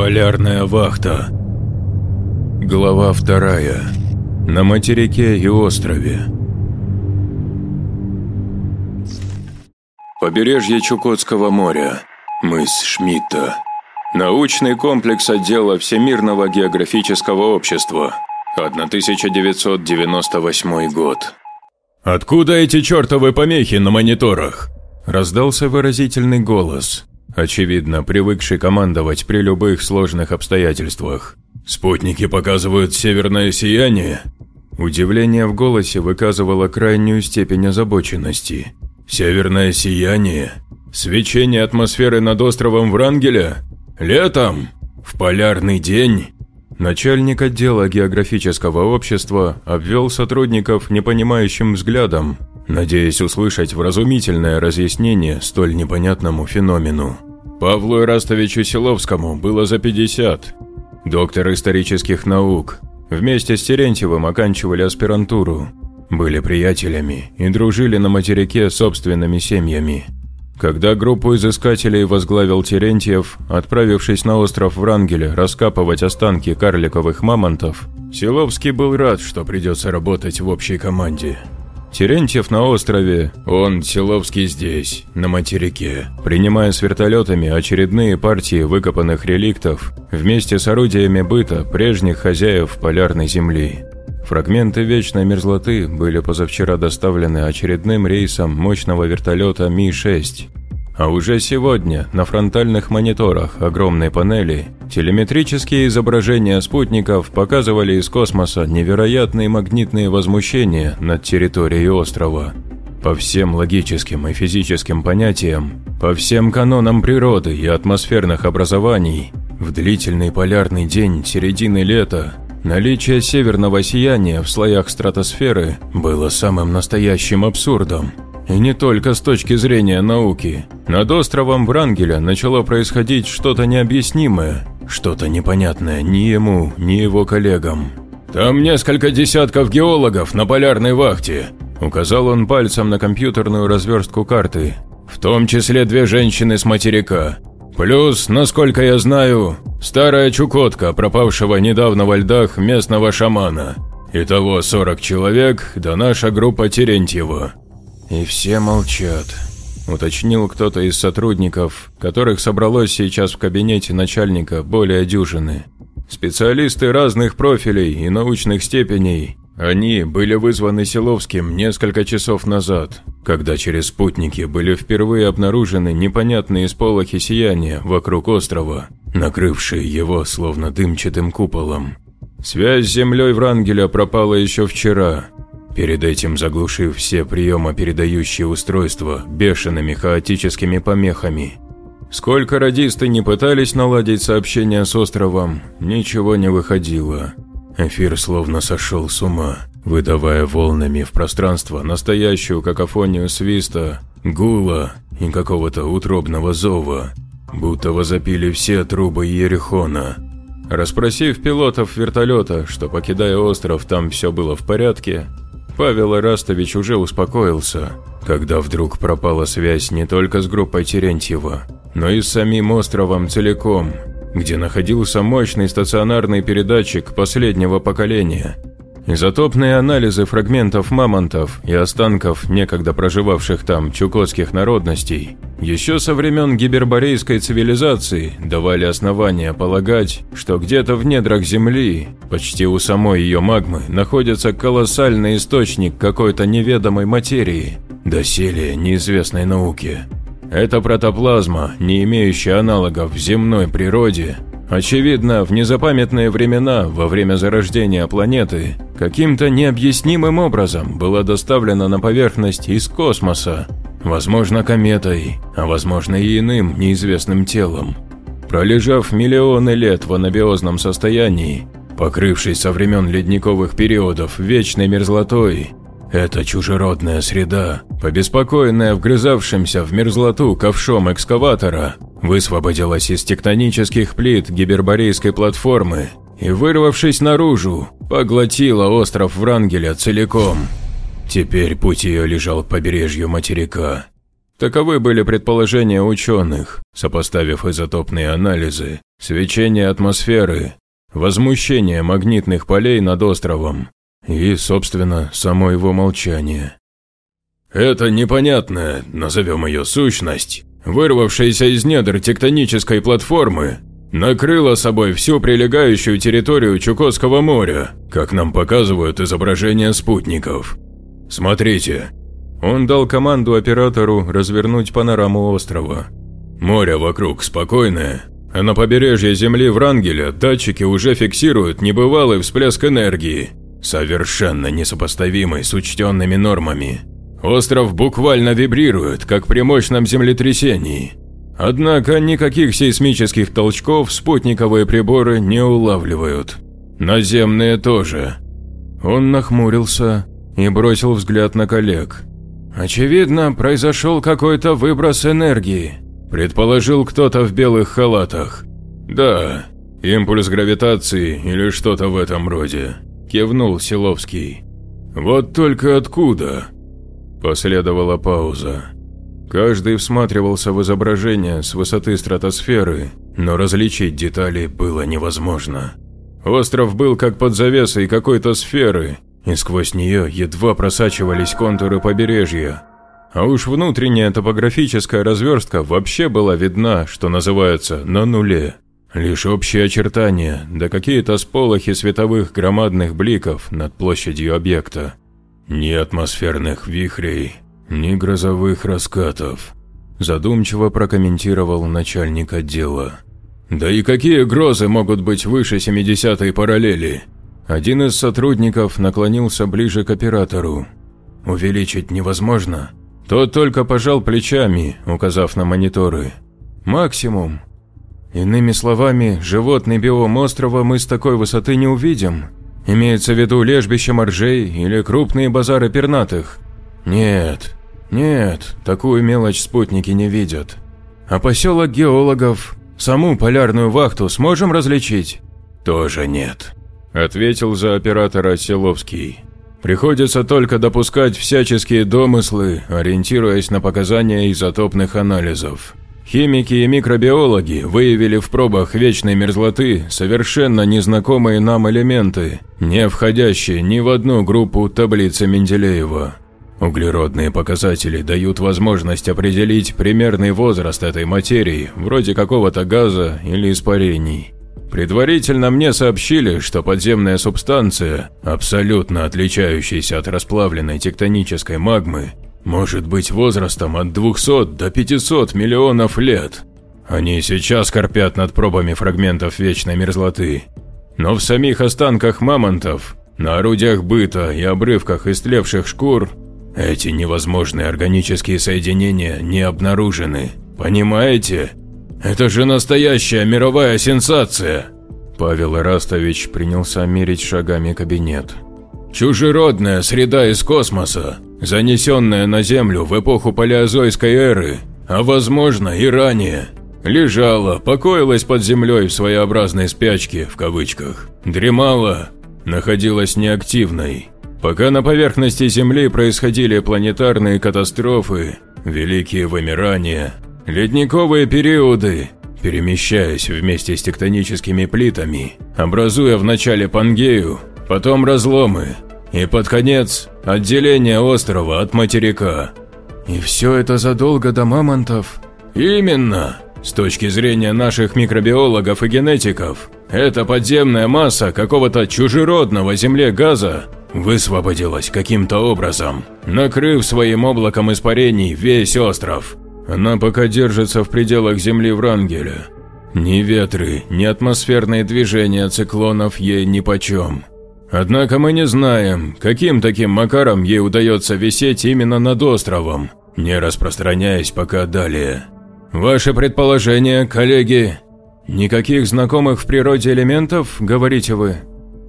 Полярная вахта. Глава вторая. На материке и острове. Побережье Чукотского моря. Мыс Шмидта. Научный комплекс отдела Всемирного географического общества. 1998 год. «Откуда эти чертовы помехи на мониторах?» Раздался выразительный голос очевидно, привыкший командовать при любых сложных обстоятельствах. «Спутники показывают северное сияние?» Удивление в голосе выказывало крайнюю степень озабоченности. «Северное сияние? Свечение атмосферы над островом Врангеля? Летом? В полярный день?» Начальник отдела географического общества обвел сотрудников непонимающим взглядом, надеясь услышать вразумительное разъяснение столь непонятному феномену. Павлу Ирастовичу Силовскому было за 50. Доктор исторических наук. Вместе с Терентьевым оканчивали аспирантуру. Были приятелями и дружили на материке собственными семьями. Когда группу изыскателей возглавил Терентьев, отправившись на остров Врангеля раскапывать останки карликовых мамонтов, Силовский был рад, что придется работать в общей команде. Терентьев на острове, он, Силовский здесь, на материке, принимая с вертолетами очередные партии выкопанных реликтов вместе с орудиями быта прежних хозяев полярной земли. Фрагменты вечной мерзлоты были позавчера доставлены очередным рейсом мощного вертолета Ми-6, а уже сегодня на фронтальных мониторах огромной панели телеметрические изображения спутников показывали из космоса невероятные магнитные возмущения над территорией острова. По всем логическим и физическим понятиям, по всем канонам природы и атмосферных образований, в длительный полярный день середины лета наличие северного сияния в слоях стратосферы было самым настоящим абсурдом – и не только с точки зрения науки. Над островом Врангеля начало происходить что-то необъяснимое, что-то непонятное ни ему, ни его коллегам. «Там несколько десятков геологов на полярной вахте», – указал он пальцем на компьютерную разверстку карты, в том числе две женщины с материка. Плюс, насколько я знаю, старая чукотка, пропавшего недавно во льдах местного шамана. Итого 40 человек, да наша группа Терентьева. «И все молчат», – уточнил кто-то из сотрудников, которых собралось сейчас в кабинете начальника более дюжины. Специалисты разных профилей и научных степеней. Они были вызваны Силовским несколько часов назад, когда через спутники были впервые обнаружены непонятные сполохи сияния вокруг острова, накрывшие его словно дымчатым куполом. Связь с землей Врангеля пропала еще вчера, перед этим заглушив все приемопередающие устройства бешеными хаотическими помехами. Сколько радисты не пытались наладить сообщение с островом, ничего не выходило. Эфир словно сошел с ума, выдавая волнами в пространство настоящую какофонию свиста, гула и какого-то утробного зова, будто возопили все трубы Ерехона. Распросив пилотов вертолета, что покидая остров там все было в порядке, Павел Ирастович уже успокоился, когда вдруг пропала связь не только с группой Терентьева, но и с самим островом целиком, где находился мощный стационарный передатчик последнего поколения – Изотопные анализы фрагментов мамонтов и останков некогда проживавших там чукотских народностей еще со времен гиберборейской цивилизации давали основания полагать, что где-то в недрах Земли, почти у самой ее магмы, находится колоссальный источник какой-то неведомой материи, доселе неизвестной науке. Эта протоплазма, не имеющая аналогов в земной природе, Очевидно, в незапамятные времена, во время зарождения планеты, каким-то необъяснимым образом была доставлена на поверхность из космоса, возможно кометой, а возможно и иным неизвестным телом. Пролежав миллионы лет в анабиозном состоянии, покрывшись со времен ледниковых периодов вечной мерзлотой, эта чужеродная среда, побеспокоенная вгрызавшимся в мерзлоту ковшом экскаватора, высвободилась из тектонических плит гиберборейской платформы и, вырвавшись наружу, поглотила остров Врангеля целиком. Теперь путь ее лежал к побережью материка. Таковы были предположения ученых, сопоставив изотопные анализы, свечение атмосферы, возмущение магнитных полей над островом и, собственно, само его молчание. «Это непонятная, назовем ее сущность, вырвавшаяся из недр тектонической платформы, накрыла собой всю прилегающую территорию Чукотского моря, как нам показывают изображения спутников. Смотрите, он дал команду оператору развернуть панораму острова. Море вокруг спокойное, а на побережье земли Врангеля датчики уже фиксируют небывалый всплеск энергии, совершенно несопоставимый с учтенными нормами. Остров буквально вибрирует, как при мощном землетрясении. Однако никаких сейсмических толчков спутниковые приборы не улавливают. Наземные тоже. Он нахмурился и бросил взгляд на коллег. «Очевидно, произошел какой-то выброс энергии», – предположил кто-то в белых халатах. «Да, импульс гравитации или что-то в этом роде», – кивнул Силовский. «Вот только откуда?» Последовала пауза. Каждый всматривался в изображение с высоты стратосферы, но различить детали было невозможно. Остров был как под завесой какой-то сферы, и сквозь нее едва просачивались контуры побережья. А уж внутренняя топографическая разверстка вообще была видна, что называется, на нуле. Лишь общие очертания, да какие-то сполохи световых громадных бликов над площадью объекта. Ни атмосферных вихрей, ни грозовых раскатов, задумчиво прокомментировал начальник отдела. Да и какие грозы могут быть выше 70-й параллели? Один из сотрудников наклонился ближе к оператору. «Увеличить невозможно?» Тот только пожал плечами, указав на мониторы. «Максимум. Иными словами, животный биом острова мы с такой высоты не увидим. Имеется в виду лежбище моржей или крупные базары пернатых? Нет, нет, такую мелочь спутники не видят. А поселок геологов, саму полярную вахту сможем различить? Тоже нет. – ответил за оператора Селовский. «Приходится только допускать всяческие домыслы, ориентируясь на показания изотопных анализов. Химики и микробиологи выявили в пробах вечной мерзлоты совершенно незнакомые нам элементы, не входящие ни в одну группу таблицы Менделеева. Углеродные показатели дают возможность определить примерный возраст этой материи, вроде какого-то газа или испарений. Предварительно мне сообщили, что подземная субстанция, абсолютно отличающаяся от расплавленной тектонической магмы, может быть возрастом от 200 до 500 миллионов лет. Они сейчас корпят над пробами фрагментов вечной мерзлоты. Но в самих останках мамонтов, на орудиях быта и обрывках истлевших шкур эти невозможные органические соединения не обнаружены. Понимаете? Это же настоящая мировая сенсация!» Павел Ирастович принялся мерить шагами кабинет. «Чужеродная среда из космоса, занесенная на Землю в эпоху палеозойской эры, а возможно и ранее, лежала, покоилась под землей в своеобразной спячке, в кавычках, дремала, находилась неактивной. Пока на поверхности Земли происходили планетарные катастрофы, великие вымирания, Ледниковые периоды, перемещаясь вместе с тектоническими плитами, образуя вначале Пангею, потом разломы и под конец отделение острова от материка. И все это задолго до мамонтов? Именно. С точки зрения наших микробиологов и генетиков, эта подземная масса какого-то чужеродного земле газа высвободилась каким-то образом, накрыв своим облаком испарений весь остров. Она пока держится в пределах Земли Врангеля. Ни ветры, ни атмосферные движения циклонов ей нипочем. Однако мы не знаем, каким таким макаром ей удается висеть именно над островом, не распространяясь пока далее. Ваши предположения, коллеги? Никаких знакомых в природе элементов, говорите вы?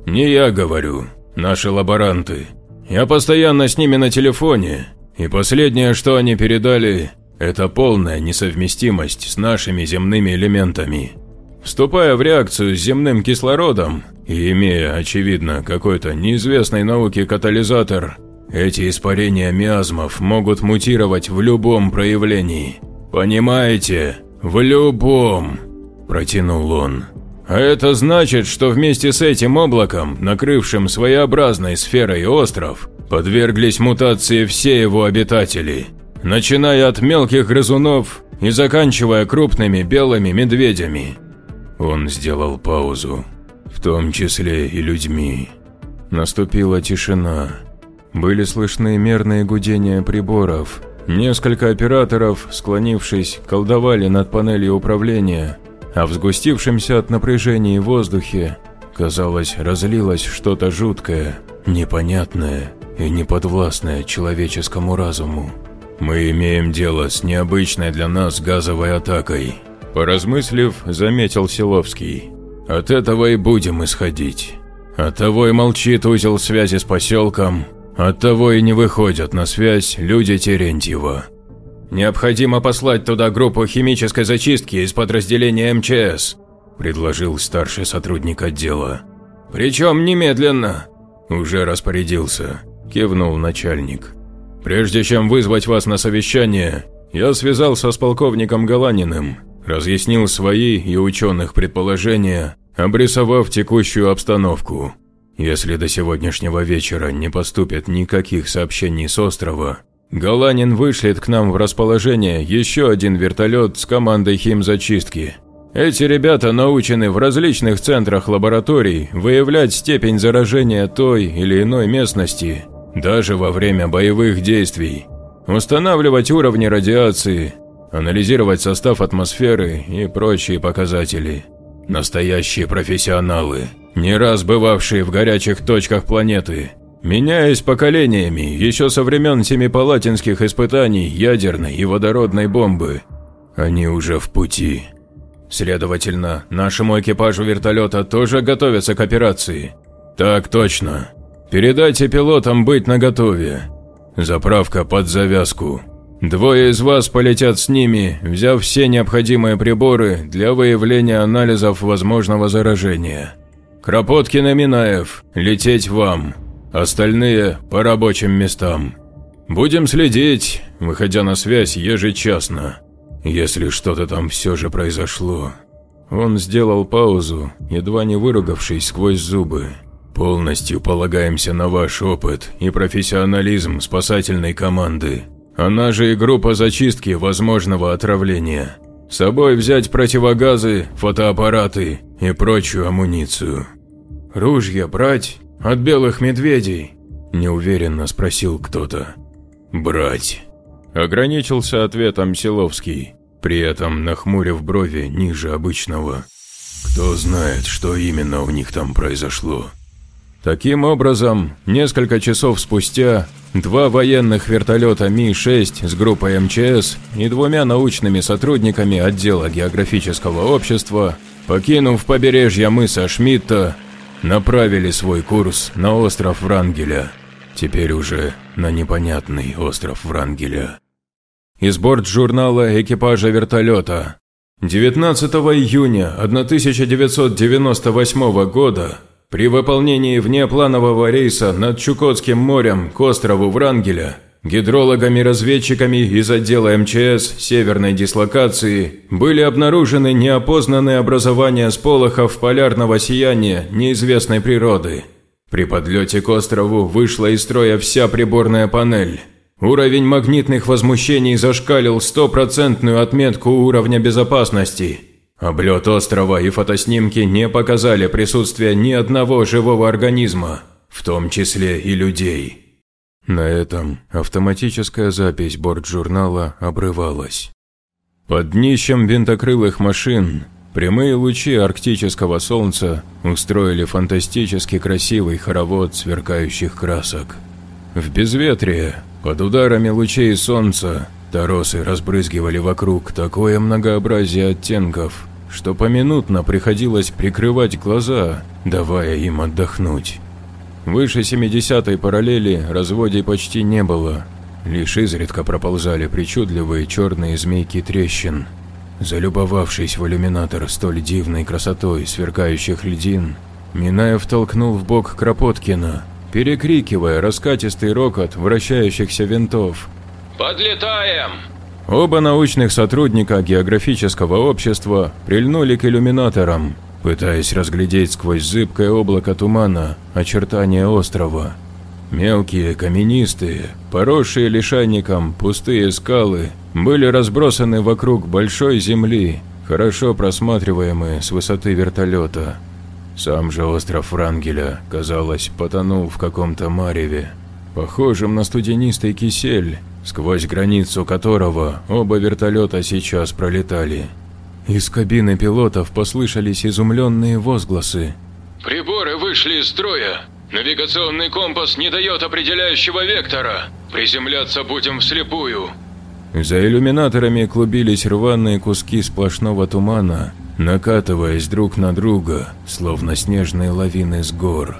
Не я говорю, наши лаборанты. Я постоянно с ними на телефоне, и последнее, что они передали, это полная несовместимость с нашими земными элементами. Вступая в реакцию с земным кислородом и имея, очевидно, какой-то неизвестной науке катализатор, Эти испарения миазмов могут мутировать в любом проявлении. Понимаете? В любом!» – протянул он. «А это значит, что вместе с этим облаком, накрывшим своеобразной сферой остров, подверглись мутации все его обитатели, начиная от мелких грызунов и заканчивая крупными белыми медведями». Он сделал паузу, в том числе и людьми. Наступила тишина. Были слышны мерные гудения приборов. Несколько операторов, склонившись, колдовали над панелью управления, а в сгустившемся от напряжения воздухе, казалось, разлилось что-то жуткое, непонятное и неподвластное человеческому разуму. «Мы имеем дело с необычной для нас газовой атакой», – поразмыслив, заметил Силовский. «От этого и будем исходить». Оттого и молчит узел связи с поселком, оттого и не выходят на связь люди Терентьева. «Необходимо послать туда группу химической зачистки из подразделения МЧС», – предложил старший сотрудник отдела. «Причем немедленно». «Уже распорядился», – кивнул начальник. «Прежде чем вызвать вас на совещание, я связался с полковником Галаниным, разъяснил свои и ученых предположения обрисовав текущую обстановку. Если до сегодняшнего вечера не поступит никаких сообщений с острова, Галанин вышлет к нам в расположение еще один вертолет с командой химзачистки. Эти ребята научены в различных центрах лабораторий выявлять степень заражения той или иной местности, даже во время боевых действий, устанавливать уровни радиации, анализировать состав атмосферы и прочие показатели. Настоящие профессионалы, не раз бывавшие в горячих точках планеты, меняясь поколениями еще со времен семипалатинских испытаний ядерной и водородной бомбы. Они уже в пути. Следовательно, нашему экипажу вертолета тоже готовятся к операции. Так точно. Передайте пилотам быть наготове. Заправка под завязку. Двое из вас полетят с ними, взяв все необходимые приборы для выявления анализов возможного заражения. Кропоткин и Минаев, лететь вам. Остальные по рабочим местам. Будем следить, выходя на связь ежечасно. Если что-то там все же произошло. Он сделал паузу, едва не выругавшись сквозь зубы. Полностью полагаемся на ваш опыт и профессионализм спасательной команды. Она же и группа зачистки возможного отравления. С собой взять противогазы, фотоаппараты и прочую амуницию. «Ружья брать? От белых медведей?» – неуверенно спросил кто-то. «Брать». Ограничился ответом Силовский, при этом нахмурив брови ниже обычного. «Кто знает, что именно у них там произошло?» Таким образом, несколько часов спустя, два военных вертолета Ми-6 с группой МЧС и двумя научными сотрудниками отдела географического общества, покинув побережье мыса Шмидта, направили свой курс на остров Врангеля, теперь уже на непонятный остров Врангеля. Из борт-журнала экипажа вертолета 19 июня 1998 года при выполнении внепланового рейса над Чукотским морем к острову Врангеля гидрологами-разведчиками из отдела МЧС северной дислокации были обнаружены неопознанные образования сполохов полярного сияния неизвестной природы. При подлете к острову вышла из строя вся приборная панель. Уровень магнитных возмущений зашкалил стопроцентную отметку уровня безопасности – Облет острова и фотоснимки не показали присутствия ни одного живого организма, в том числе и людей. На этом автоматическая запись бортжурнала обрывалась. Под днищем винтокрылых машин прямые лучи арктического солнца устроили фантастически красивый хоровод сверкающих красок. В безветрие, под ударами лучей солнца, торосы разбрызгивали вокруг такое многообразие оттенков – что поминутно приходилось прикрывать глаза, давая им отдохнуть. Выше 70-й параллели разводей почти не было, лишь изредка проползали причудливые черные змейки трещин. Залюбовавшись в иллюминатор столь дивной красотой сверкающих льдин, Минаев толкнул в бок Кропоткина, перекрикивая раскатистый рокот вращающихся винтов. «Подлетаем!» Оба научных сотрудника географического общества прильнули к иллюминаторам, пытаясь разглядеть сквозь зыбкое облако тумана очертания острова. Мелкие, каменистые, поросшие лишайником пустые скалы были разбросаны вокруг большой земли, хорошо просматриваемые с высоты вертолета. Сам же остров Врангеля, казалось, потонул в каком-то мареве, похожем на студенистый кисель, сквозь границу которого оба вертолета сейчас пролетали. Из кабины пилотов послышались изумленные возгласы. «Приборы вышли из строя! Навигационный компас не дает определяющего вектора! Приземляться будем вслепую!» За иллюминаторами клубились рваные куски сплошного тумана, накатываясь друг на друга, словно снежные лавины с гор.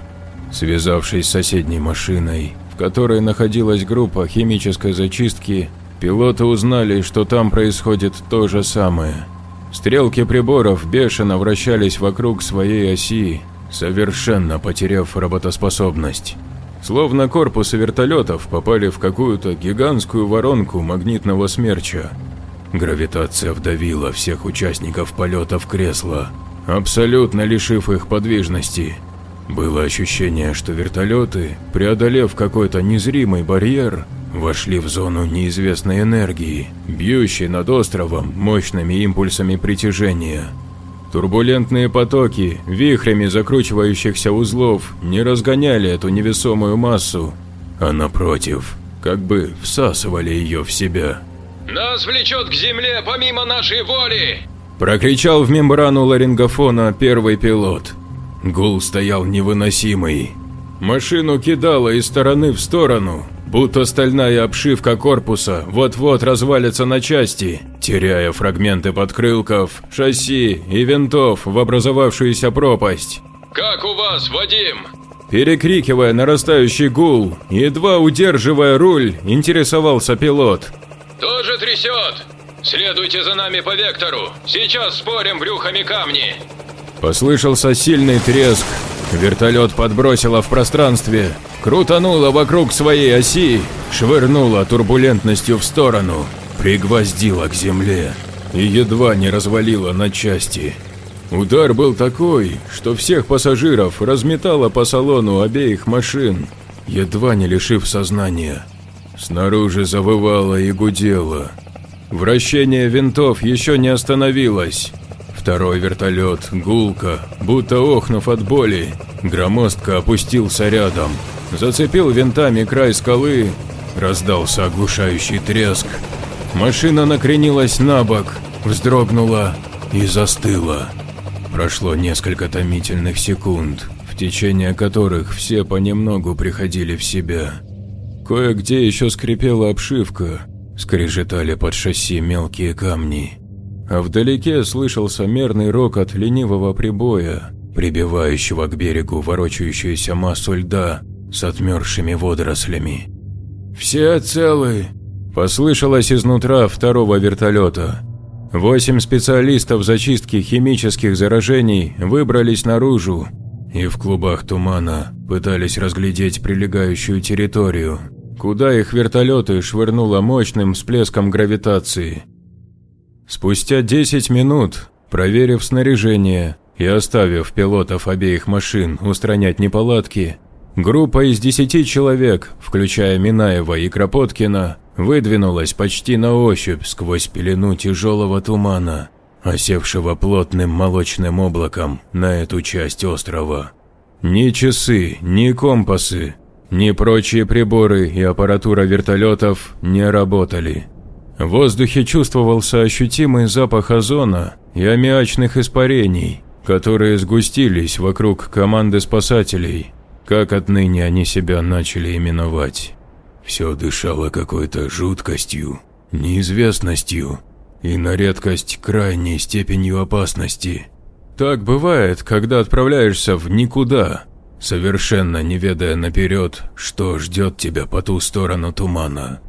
Связавшись с соседней машиной, в которой находилась группа химической зачистки, пилоты узнали, что там происходит то же самое. Стрелки приборов бешено вращались вокруг своей оси, совершенно потеряв работоспособность. Словно корпусы вертолетов попали в какую-то гигантскую воронку магнитного смерча. Гравитация вдавила всех участников полета в кресло, абсолютно лишив их подвижности. Было ощущение, что вертолеты, преодолев какой-то незримый барьер, вошли в зону неизвестной энергии, бьющей над островом мощными импульсами притяжения. Турбулентные потоки, вихрями закручивающихся узлов, не разгоняли эту невесомую массу, а напротив, как бы всасывали ее в себя. «Нас влечет к земле помимо нашей воли!» Прокричал в мембрану ларингофона первый пилот. Гул стоял невыносимый. Машину кидало из стороны в сторону, будто стальная обшивка корпуса вот-вот развалится на части, теряя фрагменты подкрылков, шасси и винтов в образовавшуюся пропасть. «Как у вас, Вадим?» Перекрикивая нарастающий гул, едва удерживая руль, интересовался пилот. «Тоже трясет? Следуйте за нами по вектору, сейчас спорим брюхами камни!» Послышался сильный треск. Вертолет подбросило в пространстве, крутануло вокруг своей оси, швырнуло турбулентностью в сторону, пригвоздило к земле и едва не развалило на части. Удар был такой, что всех пассажиров разметало по салону обеих машин, едва не лишив сознания. Снаружи завывало и гудело. Вращение винтов еще не остановилось, Второй вертолет, гулко, будто охнув от боли, громоздко опустился рядом, зацепил винтами край скалы, раздался оглушающий треск. Машина накренилась на бок, вздрогнула и застыла. Прошло несколько томительных секунд, в течение которых все понемногу приходили в себя. Кое-где еще скрипела обшивка, скрежетали под шасси мелкие камни вдалеке слышался мерный рокот ленивого прибоя, прибивающего к берегу ворочающуюся массу льда с отмершими водорослями. «Все целы!» – послышалось изнутра второго вертолета. Восемь специалистов зачистки химических заражений выбрались наружу и в клубах тумана пытались разглядеть прилегающую территорию, куда их вертолеты швырнуло мощным всплеском гравитации. Спустя 10 минут, проверив снаряжение и оставив пилотов обеих машин устранять неполадки, группа из 10 человек, включая Минаева и Кропоткина, выдвинулась почти на ощупь сквозь пелену тяжелого тумана, осевшего плотным молочным облаком на эту часть острова. Ни часы, ни компасы, ни прочие приборы и аппаратура вертолетов не работали. В воздухе чувствовался ощутимый запах озона и аммиачных испарений, которые сгустились вокруг команды спасателей, как отныне они себя начали именовать. Все дышало какой-то жуткостью, неизвестностью и на редкость крайней степенью опасности. Так бывает, когда отправляешься в никуда, совершенно не ведая наперед, что ждет тебя по ту сторону тумана.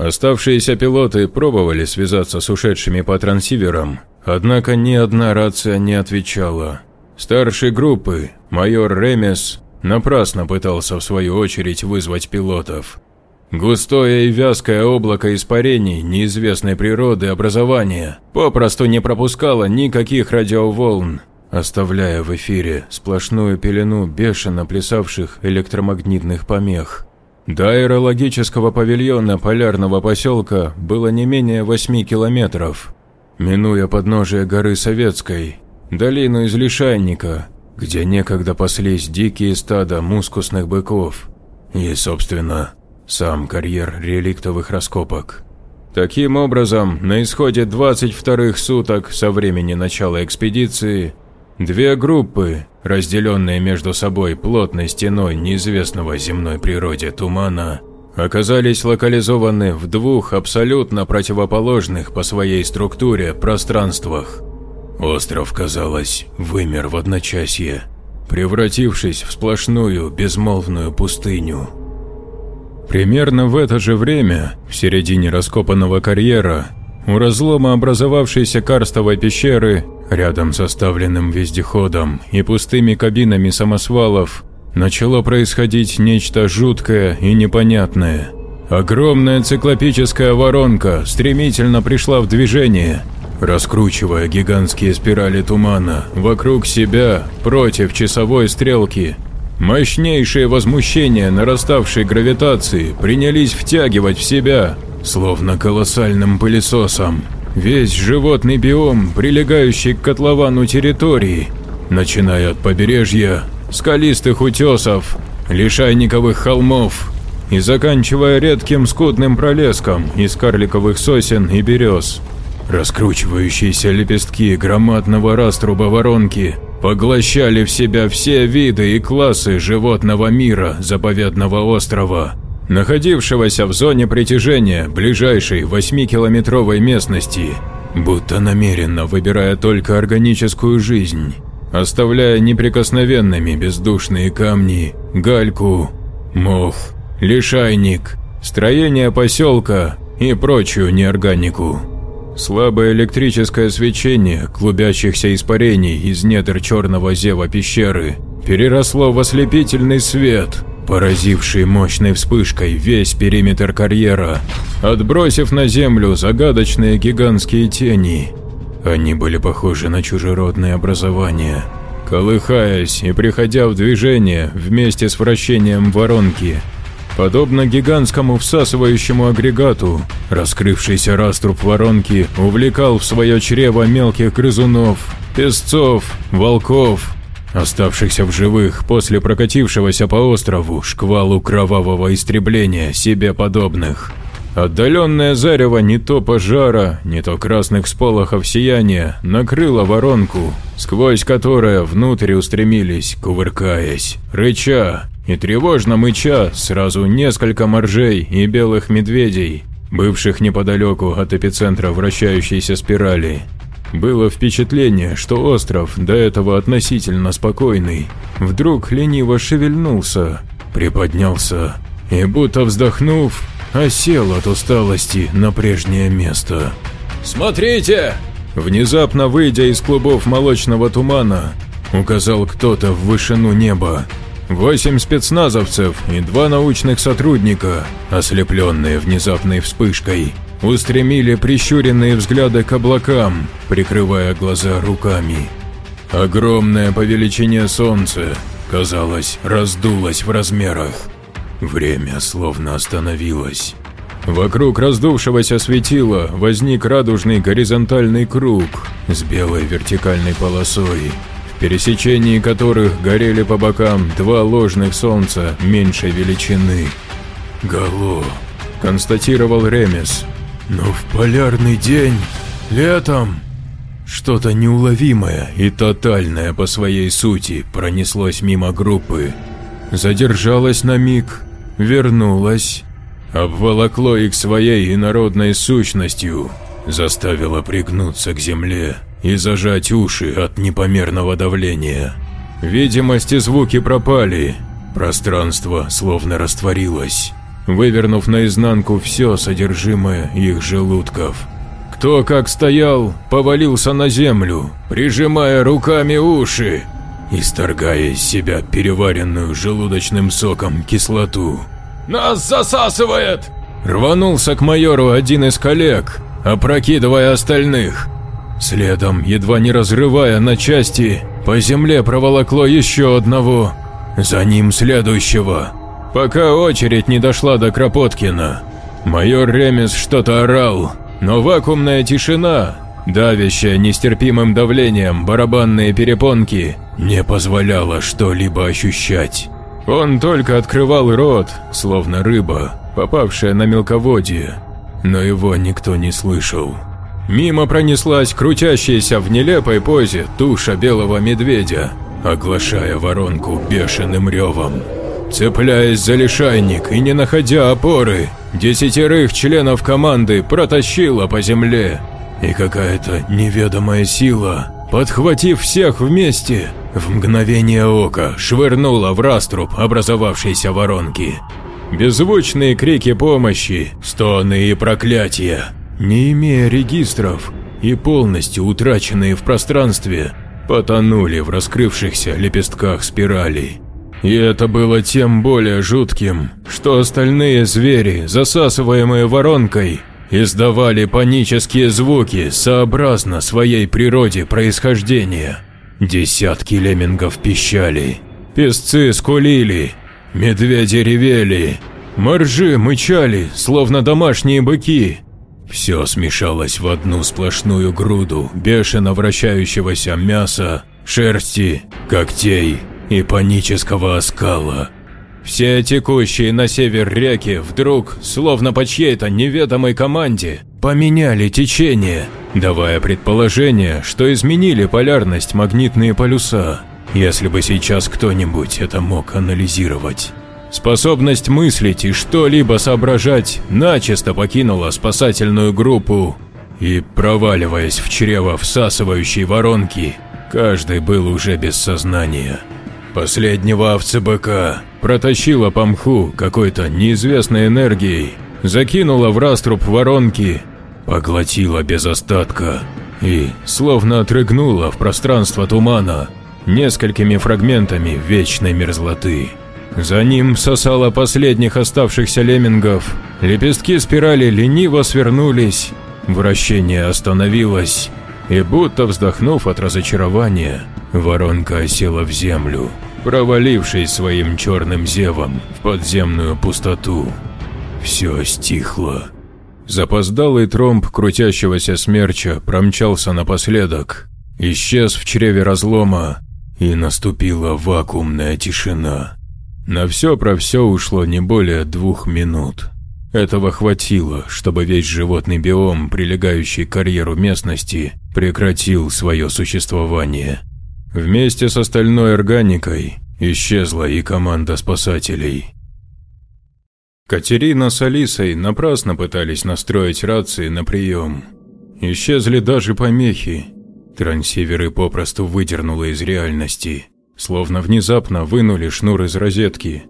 Оставшиеся пилоты пробовали связаться с ушедшими по трансиверам, однако ни одна рация не отвечала. Старший группы, майор Ремес, напрасно пытался в свою очередь вызвать пилотов. Густое и вязкое облако испарений неизвестной природы образования попросту не пропускало никаких радиоволн, оставляя в эфире сплошную пелену бешено плясавших электромагнитных помех. До аэрологического павильона полярного поселка было не менее 8 километров. Минуя подножие горы Советской, долину из Лишайника, где некогда паслись дикие стада мускусных быков и, собственно, сам карьер реликтовых раскопок. Таким образом, на исходе 22-х суток со времени начала экспедиции, две группы, разделенные между собой плотной стеной неизвестного земной природе тумана, оказались локализованы в двух абсолютно противоположных по своей структуре пространствах. Остров, казалось, вымер в одночасье, превратившись в сплошную безмолвную пустыню. Примерно в это же время, в середине раскопанного карьера, у разлома образовавшейся карстовой пещеры, рядом с оставленным вездеходом и пустыми кабинами самосвалов, начало происходить нечто жуткое и непонятное. Огромная циклопическая воронка стремительно пришла в движение, раскручивая гигантские спирали тумана вокруг себя против часовой стрелки – Мощнейшие возмущения нараставшей гравитации принялись втягивать в себя, словно колоссальным пылесосом, весь животный биом, прилегающий к котловану территории, начиная от побережья, скалистых утесов, лишайниковых холмов и заканчивая редким скудным пролеском из карликовых сосен и берез. Раскручивающиеся лепестки громадного раструба воронки поглощали в себя все виды и классы животного мира заповедного острова, находившегося в зоне притяжения ближайшей 8-километровой местности, будто намеренно выбирая только органическую жизнь, оставляя неприкосновенными бездушные камни, гальку, мох, лишайник, строение поселка и прочую неорганику. Слабое электрическое свечение клубящихся испарений из недр черного зева пещеры переросло в ослепительный свет, поразивший мощной вспышкой весь периметр карьера, отбросив на землю загадочные гигантские тени. Они были похожи на чужеродные образования, колыхаясь и приходя в движение вместе с вращением воронки – Подобно гигантскому всасывающему агрегату, раскрывшийся раструб воронки увлекал в свое чрево мелких грызунов, песцов, волков, оставшихся в живых после прокатившегося по острову шквалу кровавого истребления себе подобных. Отдаленное зарево не то пожара, не то красных сполохов сияния накрыло воронку, сквозь которое внутрь устремились, кувыркаясь, рыча, и тревожно мыча сразу несколько моржей и белых медведей, бывших неподалеку от эпицентра вращающейся спирали. Было впечатление, что остров, до этого относительно спокойный, вдруг лениво шевельнулся, приподнялся и, будто вздохнув, осел от усталости на прежнее место. «Смотрите!» Внезапно выйдя из клубов молочного тумана, указал кто-то в вышину неба. Восемь спецназовцев и два научных сотрудника, ослепленные внезапной вспышкой, устремили прищуренные взгляды к облакам, прикрывая глаза руками. Огромное по величине солнце, казалось, раздулось в размерах. Время словно остановилось. Вокруг раздувшегося светила возник радужный горизонтальный круг с белой вертикальной полосой, пересечении которых горели по бокам два ложных солнца меньшей величины. «Гало», – констатировал Ремес. «Но в полярный день, летом...» Что-то неуловимое и тотальное по своей сути пронеслось мимо группы. Задержалось на миг, вернулось, обволокло их своей инородной сущностью, заставило пригнуться к земле и зажать уши от непомерного давления. Видимость и звуки пропали, пространство словно растворилось, вывернув наизнанку все содержимое их желудков. Кто как стоял, повалился на землю, прижимая руками уши. исторгая из себя переваренную желудочным соком кислоту. «Нас засасывает!» Рванулся к майору один из коллег, опрокидывая остальных. Следом, едва не разрывая на части, по земле проволокло еще одного, за ним следующего, пока очередь не дошла до Кропоткина. Майор Ремес что-то орал, но вакуумная тишина, давящая нестерпимым давлением барабанные перепонки, не позволяла что-либо ощущать. Он только открывал рот, словно рыба, попавшая на мелководье, но его никто не слышал. Мимо пронеслась крутящаяся в нелепой позе туша белого медведя, оглашая воронку бешеным ревом. Цепляясь за лишайник и не находя опоры, десятерых членов команды протащила по земле, и какая-то неведомая сила, подхватив всех вместе, в мгновение ока швырнула в раструб образовавшейся воронки. Беззвучные крики помощи, стоны и проклятия, не имея регистров и полностью утраченные в пространстве, потонули в раскрывшихся лепестках спиралей. И это было тем более жутким, что остальные звери, засасываемые воронкой, издавали панические звуки сообразно своей природе происхождения. Десятки леммингов пищали, песцы скулили, медведи ревели, моржи мычали, словно домашние быки. Все смешалось в одну сплошную груду бешено вращающегося мяса, шерсти, когтей и панического оскала. Все текущие на север реки вдруг, словно по чьей-то неведомой команде, поменяли течение, давая предположение, что изменили полярность магнитные полюса, если бы сейчас кто-нибудь это мог анализировать. Способность мыслить и что-либо соображать начисто покинула спасательную группу, и, проваливаясь в чрево всасывающей воронки, каждый был уже без сознания. Последнего в ЦБК протащила по мху какой-то неизвестной энергией, закинула в раструб воронки, поглотила без остатка и, словно отрыгнула в пространство тумана, несколькими фрагментами вечной мерзлоты. За ним сосало последних оставшихся леммингов, лепестки спирали лениво свернулись, вращение остановилось, и будто вздохнув от разочарования, воронка осела в землю, провалившись своим черным зевом в подземную пустоту. Все стихло. Запоздалый тромб крутящегося смерча промчался напоследок, исчез в чреве разлома, и наступила вакуумная тишина. На все про все ушло не более двух минут. Этого хватило, чтобы весь животный биом, прилегающий к карьеру местности, прекратил свое существование. Вместе с остальной органикой исчезла и команда спасателей. Катерина с Алисой напрасно пытались настроить рации на прием. Исчезли даже помехи. Трансиверы попросту выдернуло из реальности словно внезапно вынули шнур из розетки.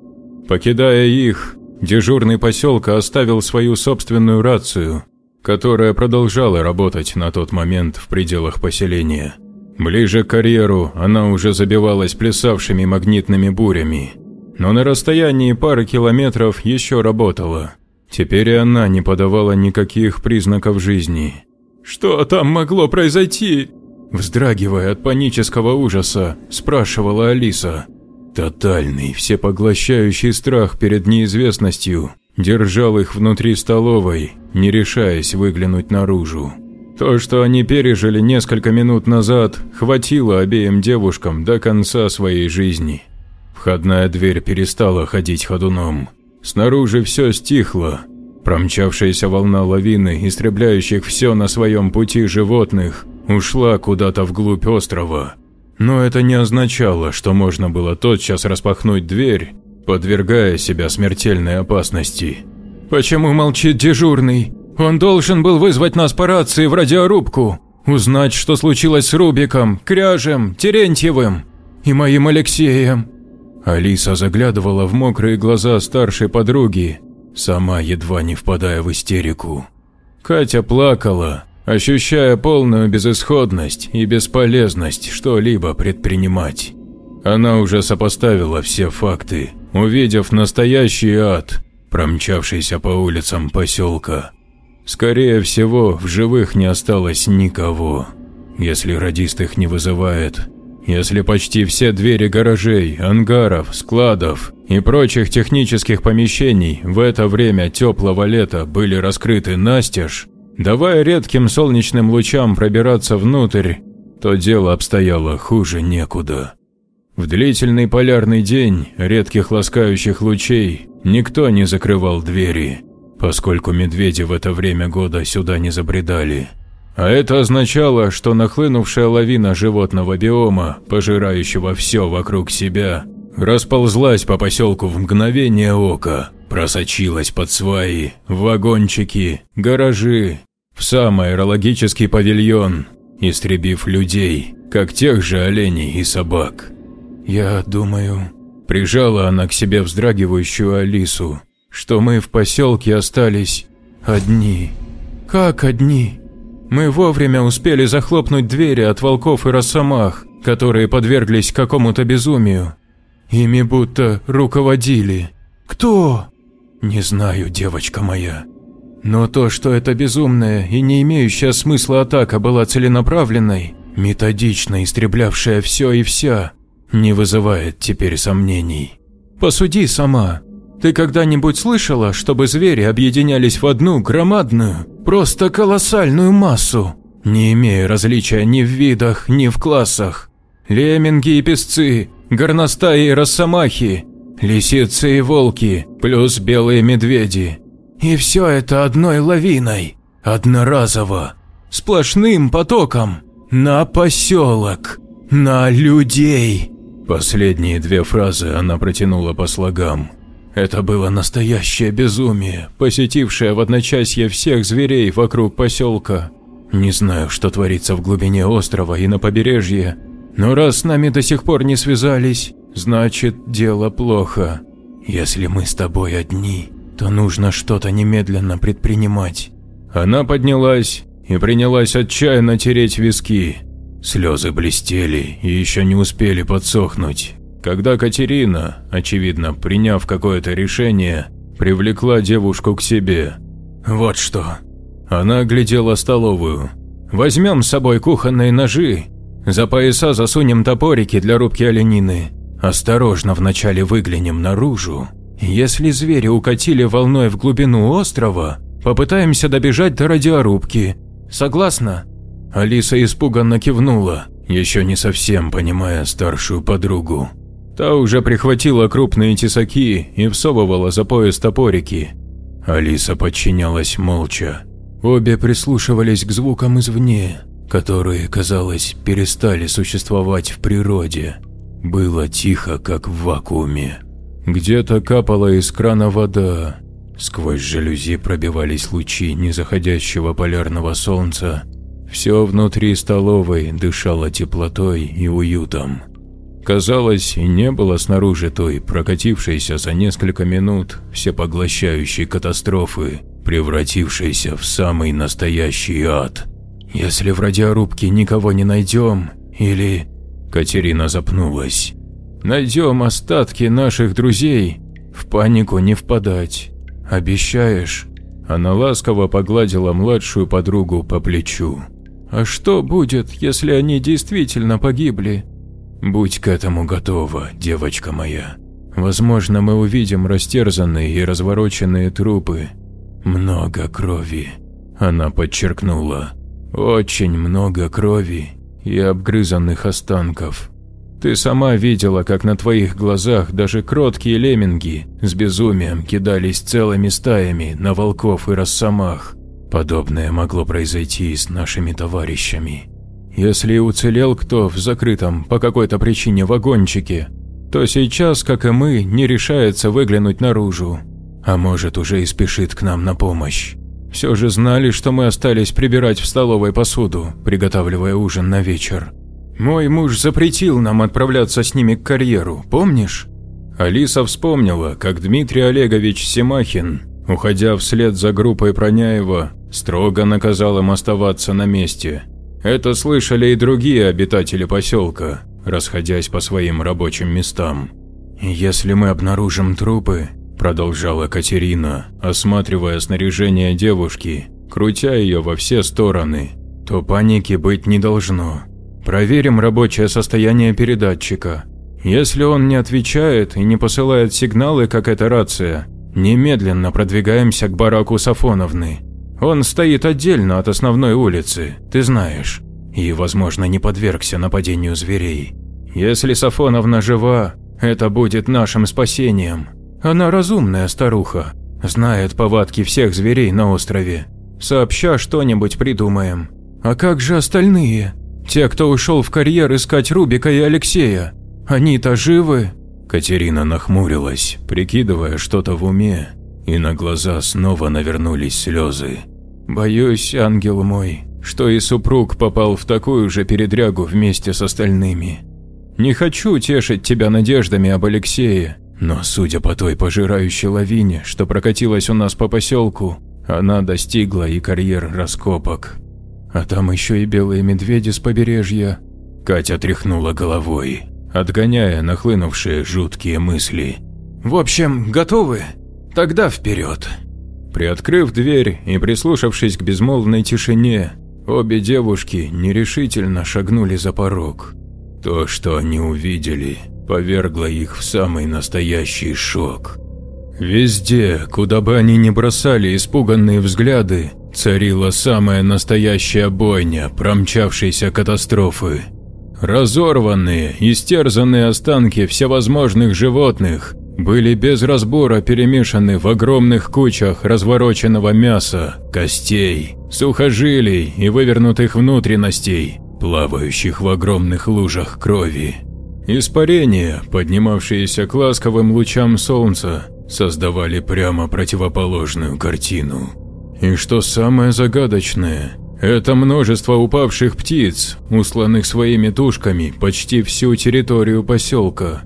Покидая их, дежурный поселка оставил свою собственную рацию, которая продолжала работать на тот момент в пределах поселения. Ближе к карьеру она уже забивалась плясавшими магнитными бурями, но на расстоянии пары километров еще работала. Теперь и она не подавала никаких признаков жизни. «Что там могло произойти?» Вздрагивая от панического ужаса, спрашивала Алиса. Тотальный, всепоглощающий страх перед неизвестностью держал их внутри столовой, не решаясь выглянуть наружу. То, что они пережили несколько минут назад, хватило обеим девушкам до конца своей жизни. Входная дверь перестала ходить ходуном. Снаружи все стихло. Промчавшаяся волна лавины, истребляющих все на своем пути животных, ушла куда-то вглубь острова. Но это не означало, что можно было тотчас распахнуть дверь, подвергая себя смертельной опасности. «Почему молчит дежурный? Он должен был вызвать нас по рации в радиорубку, узнать, что случилось с Рубиком, Кряжем, Терентьевым и моим Алексеем». Алиса заглядывала в мокрые глаза старшей подруги, сама едва не впадая в истерику. Катя плакала, ощущая полную безысходность и бесполезность что-либо предпринимать. Она уже сопоставила все факты, увидев настоящий ад, промчавшийся по улицам поселка. Скорее всего, в живых не осталось никого. Если радист их не вызывает, если почти все двери гаражей, ангаров, складов и прочих технических помещений в это время теплого лета были раскрыты настежь, давая редким солнечным лучам пробираться внутрь, то дело обстояло хуже некуда. В длительный полярный день редких ласкающих лучей никто не закрывал двери, поскольку медведи в это время года сюда не забредали. А это означало, что нахлынувшая лавина животного биома, пожирающего все вокруг себя, расползлась по поселку в мгновение ока, просочилась под сваи, вагончики, гаражи, в сам аэрологический павильон, истребив людей, как тех же оленей и собак. «Я думаю...» – прижала она к себе вздрагивающую Алису, что мы в поселке остались одни. «Как одни?» Мы вовремя успели захлопнуть двери от волков и росомах, которые подверглись какому-то безумию. Ими будто руководили. Кто? Не знаю, девочка моя. Но то, что эта безумная и не имеющая смысла атака была целенаправленной, методично истреблявшая все и вся, не вызывает теперь сомнений. Посуди сама. Ты когда-нибудь слышала, чтобы звери объединялись в одну громадную, просто колоссальную массу, не имея различия ни в видах, ни в классах? Лемминги и песцы, горностаи и росомахи, лисицы и волки, плюс белые медведи. И все это одной лавиной, одноразово, сплошным потоком, на поселок, на людей. Последние две фразы она протянула по слогам. Это было настоящее безумие, посетившее в одночасье всех зверей вокруг поселка. Не знаю, что творится в глубине острова и на побережье, но раз с нами до сих пор не связались, значит дело плохо. Если мы с тобой одни, то нужно что-то немедленно предпринимать. Она поднялась и принялась отчаянно тереть виски. Слезы блестели и еще не успели подсохнуть, когда Катерина, очевидно, приняв какое-то решение, привлекла девушку к себе. «Вот что». Она глядела столовую. «Возьмем с собой кухонные ножи, за пояса засунем топорики для рубки оленины. Осторожно вначале выглянем наружу. Если звери укатили волной в глубину острова, попытаемся добежать до радиорубки. Согласна?» Алиса испуганно кивнула, еще не совсем понимая старшую подругу. Та уже прихватила крупные тесаки и всовывала за пояс топорики. Алиса подчинялась молча. Обе прислушивались к звукам извне, которые, казалось, перестали существовать в природе. Было тихо, как в вакууме. Где-то капала из крана вода. Сквозь жалюзи пробивались лучи незаходящего полярного солнца. Все внутри столовой дышало теплотой и уютом. Казалось, не было снаружи той прокатившейся за несколько минут всепоглощающей катастрофы, превратившейся в самый настоящий ад. Если в радиорубке никого не найдем, или... Катерина запнулась. Найдем остатки наших друзей, в панику не впадать. Обещаешь? Она ласково погладила младшую подругу по плечу. А что будет, если они действительно погибли? Будь к этому готова, девочка моя. Возможно, мы увидим растерзанные и развороченные трупы. Много крови. Она подчеркнула. Очень много крови и обгрызанных останков. Ты сама видела, как на твоих глазах даже кроткие лемминги с безумием кидались целыми стаями на волков и росомах. Подобное могло произойти и с нашими товарищами. Если уцелел кто в закрытом по какой-то причине вагончике, то сейчас, как и мы, не решается выглянуть наружу, а может уже и спешит к нам на помощь. Все же знали, что мы остались прибирать в столовой посуду, приготавливая ужин на вечер. Мой муж запретил нам отправляться с ними к карьеру, помнишь? Алиса вспомнила, как Дмитрий Олегович Семахин, уходя вслед за группой Проняева, строго наказал им оставаться на месте – это слышали и другие обитатели поселка, расходясь по своим рабочим местам. «Если мы обнаружим трупы», – продолжала Катерина, осматривая снаряжение девушки, крутя ее во все стороны, – то паники быть не должно. Проверим рабочее состояние передатчика. Если он не отвечает и не посылает сигналы, как эта рация, немедленно продвигаемся к бараку Сафоновны. Он стоит отдельно от основной улицы, ты знаешь, и, возможно, не подвергся нападению зверей. Если Сафоновна жива, это будет нашим спасением. Она разумная старуха, знает повадки всех зверей на острове. Сообща что-нибудь придумаем. А как же остальные? Те, кто ушел в карьер искать Рубика и Алексея? Они-то живы?» Катерина нахмурилась, прикидывая что-то в уме, и на глаза снова навернулись слезы. «Боюсь, ангел мой, что и супруг попал в такую же передрягу вместе с остальными. Не хочу тешить тебя надеждами об Алексее, но судя по той пожирающей лавине, что прокатилась у нас по поселку, она достигла и карьер раскопок. А там еще и белые медведи с побережья. Катя тряхнула головой, отгоняя нахлынувшие жуткие мысли. «В общем, готовы? Тогда вперед!» Приоткрыв дверь и прислушавшись к безмолвной тишине, обе девушки нерешительно шагнули за порог. То, что они увидели, повергло их в самый настоящий шок. Везде, куда бы они ни бросали испуганные взгляды, царила самая настоящая бойня промчавшейся катастрофы. Разорванные, истерзанные останки всевозможных животных были без разбора перемешаны в огромных кучах развороченного мяса, костей, сухожилий и вывернутых внутренностей, плавающих в огромных лужах крови. Испарения, поднимавшиеся к ласковым лучам солнца, создавали прямо противоположную картину. И что самое загадочное, это множество упавших птиц, усланных своими тушками почти всю территорию поселка.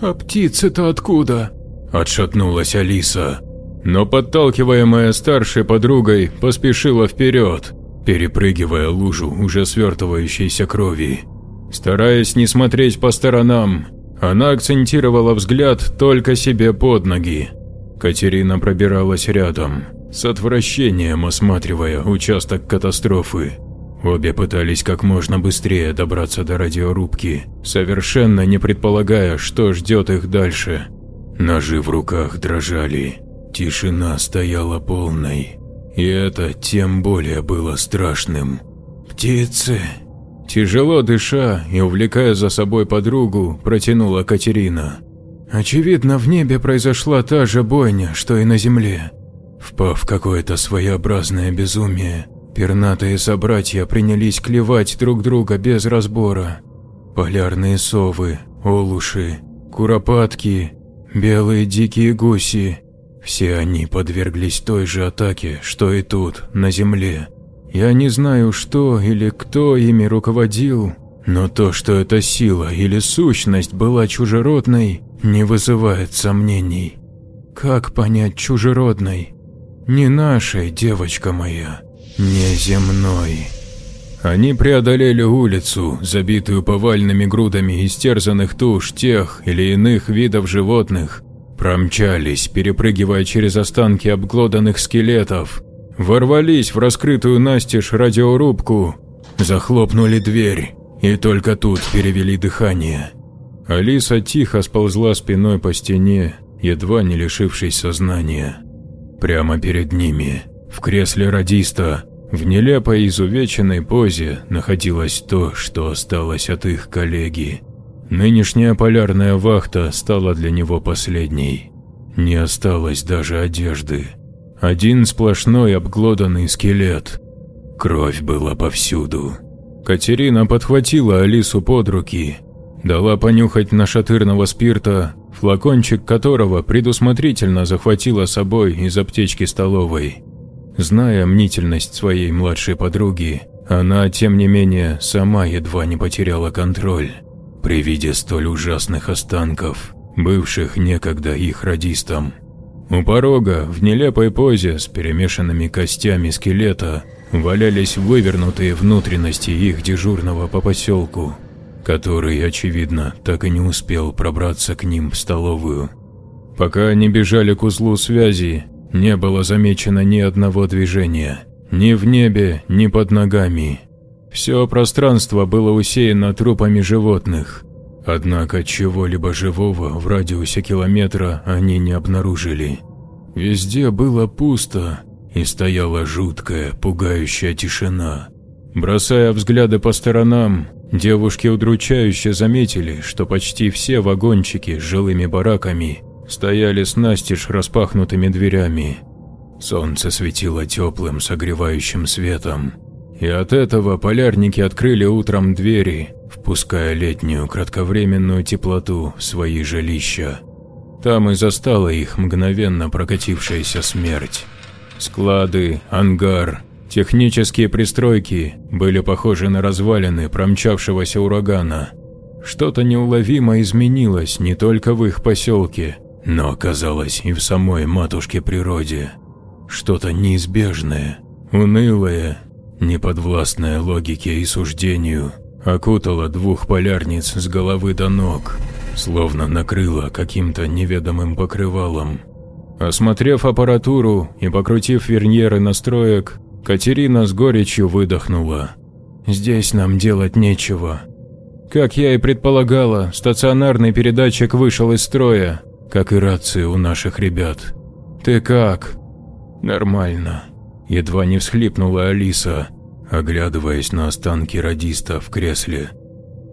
«А птицы-то откуда?» – отшатнулась Алиса. Но подталкиваемая старшей подругой поспешила вперед, перепрыгивая лужу уже свертывающейся крови. Стараясь не смотреть по сторонам, она акцентировала взгляд только себе под ноги. Катерина пробиралась рядом, с отвращением осматривая участок катастрофы. Обе пытались как можно быстрее добраться до радиорубки, совершенно не предполагая, что ждет их дальше. Ножи в руках дрожали, тишина стояла полной, и это тем более было страшным. «Птицы!» Тяжело дыша и увлекая за собой подругу, протянула Катерина. Очевидно, в небе произошла та же бойня, что и на земле. Впав в какое-то своеобразное безумие, пернатые собратья принялись клевать друг друга без разбора. Полярные совы, олуши, куропатки, белые дикие гуси – все они подверглись той же атаке, что и тут, на земле. Я не знаю, что или кто ими руководил, но то, что эта сила или сущность была чужеродной, не вызывает сомнений. Как понять чужеродной? Не нашей, девочка моя, не земной. Они преодолели улицу, забитую повальными грудами истерзанных туш тех или иных видов животных, промчались, перепрыгивая через останки обглоданных скелетов, ворвались в раскрытую настежь радиорубку, захлопнули дверь и только тут перевели дыхание. Алиса тихо сползла спиной по стене, едва не лишившись сознания. Прямо перед ними, в кресле радиста, в нелепой изувеченной позе находилось то, что осталось от их коллеги. Нынешняя полярная вахта стала для него последней. Не осталось даже одежды. Один сплошной обглоданный скелет. Кровь была повсюду. Катерина подхватила Алису под руки, дала понюхать нашатырного спирта, флакончик которого предусмотрительно захватила собой из аптечки столовой. Зная мнительность своей младшей подруги, она, тем не менее, сама едва не потеряла контроль при виде столь ужасных останков, бывших некогда их радистом. У порога, в нелепой позе с перемешанными костями скелета, валялись вывернутые внутренности их дежурного по поселку. который, очевидно, так и не успел пробраться к ним в столовую. Пока они бежали к узлу связи, не было замечено ни одного движения, ни в небе, ни под ногами. Все пространство было усеяно трупами животных, однако чего-либо живого в радиусе километра они не обнаружили. Везде было пусто, и стояла жуткая, пугающая тишина. Бросая взгляды по сторонам, девушки удручающе заметили, что почти все вагончики с жилыми бараками стояли с настежь распахнутыми дверями. Солнце светило теплым, согревающим светом, и от этого полярники открыли утром двери, впуская летнюю кратковременную теплоту в свои жилища. Там и застала их мгновенно прокатившаяся смерть. Склады, ангар, технические пристройки были похожи на развалины промчавшегося урагана. Что-то неуловимо изменилось не только в их поселке, но оказалось и в самой матушке природе. Что-то неизбежное, унылое, неподвластное логике и суждению, окутало двух полярниц с головы до ног, словно накрыло каким-то неведомым покрывалом. Осмотрев аппаратуру и покрутив верньеры настроек, Катерина с горечью выдохнула. «Здесь нам делать нечего». Как я и предполагала, стационарный передатчик вышел из строя, как и рации у наших ребят. «Ты как?» «Нормально», – едва не всхлипнула Алиса, оглядываясь на останки радиста в кресле.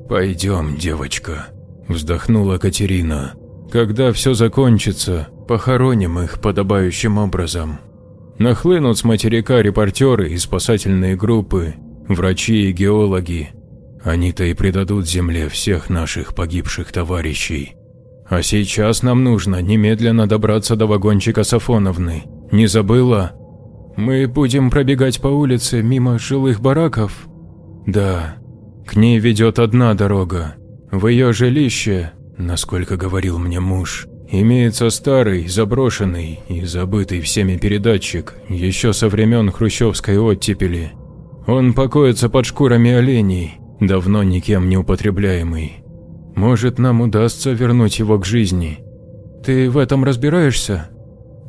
«Пойдем, девочка», – вздохнула Катерина. «Когда все закончится, Похороним их подобающим образом. Нахлынут с материка репортеры и спасательные группы, врачи и геологи. Они-то и предадут земле всех наших погибших товарищей. А сейчас нам нужно немедленно добраться до вагончика Сафоновны. Не забыла? Мы будем пробегать по улице мимо жилых бараков? Да. К ней ведет одна дорога. В ее жилище, насколько говорил мне муж, Имеется старый, заброшенный и забытый всеми передатчик, еще со времен хрущевской оттепели. Он покоится под шкурами оленей, давно никем не употребляемый. Может, нам удастся вернуть его к жизни. Ты в этом разбираешься?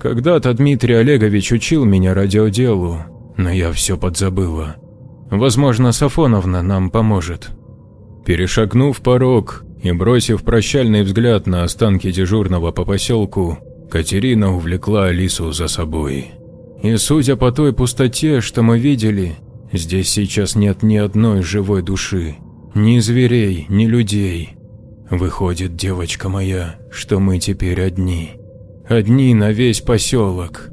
Когда-то Дмитрий Олегович учил меня радиоделу, но я все подзабыла. Возможно, Сафоновна нам поможет. Перешагнув порог, и бросив прощальный взгляд на останки дежурного по поселку, Катерина увлекла Алису за собой. И судя по той пустоте, что мы видели, здесь сейчас нет ни одной живой души, ни зверей, ни людей. Выходит, девочка моя, что мы теперь одни. Одни на весь поселок.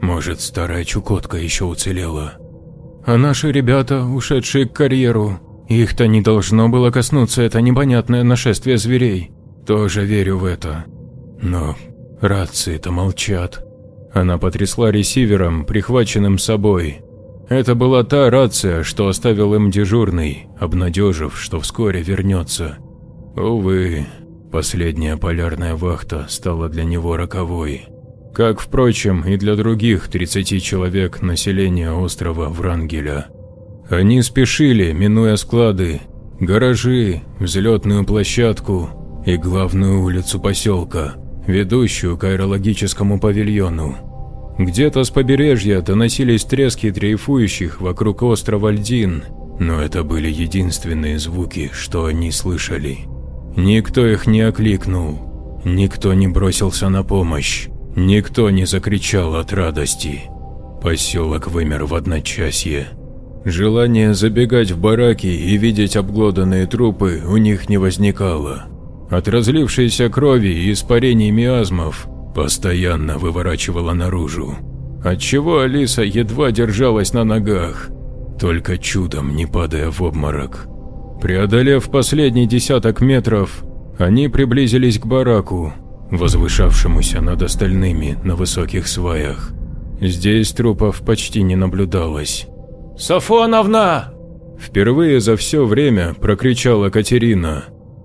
Может, старая Чукотка еще уцелела. А наши ребята, ушедшие к карьеру, их-то не должно было коснуться это непонятное нашествие зверей. Тоже верю в это. Но рации-то молчат. Она потрясла ресивером, прихваченным собой. Это была та рация, что оставил им дежурный, обнадежив, что вскоре вернется. Увы, последняя полярная вахта стала для него роковой. Как, впрочем, и для других 30 человек населения острова Врангеля. Они спешили, минуя склады, гаражи, взлетную площадку и главную улицу поселка, ведущую к аэрологическому павильону. Где-то с побережья доносились трески дрейфующих вокруг острова льдин, но это были единственные звуки, что они слышали. Никто их не окликнул, никто не бросился на помощь, никто не закричал от радости. Поселок вымер в одночасье. Желание забегать в бараки и видеть обглоданные трупы у них не возникало. От разлившейся крови и испарений миазмов постоянно выворачивало наружу, отчего Алиса едва держалась на ногах, только чудом не падая в обморок. Преодолев последний десяток метров, они приблизились к бараку, возвышавшемуся над остальными на высоких сваях. Здесь трупов почти не наблюдалось. «Сафоновна!» Впервые за все время прокричала Катерина.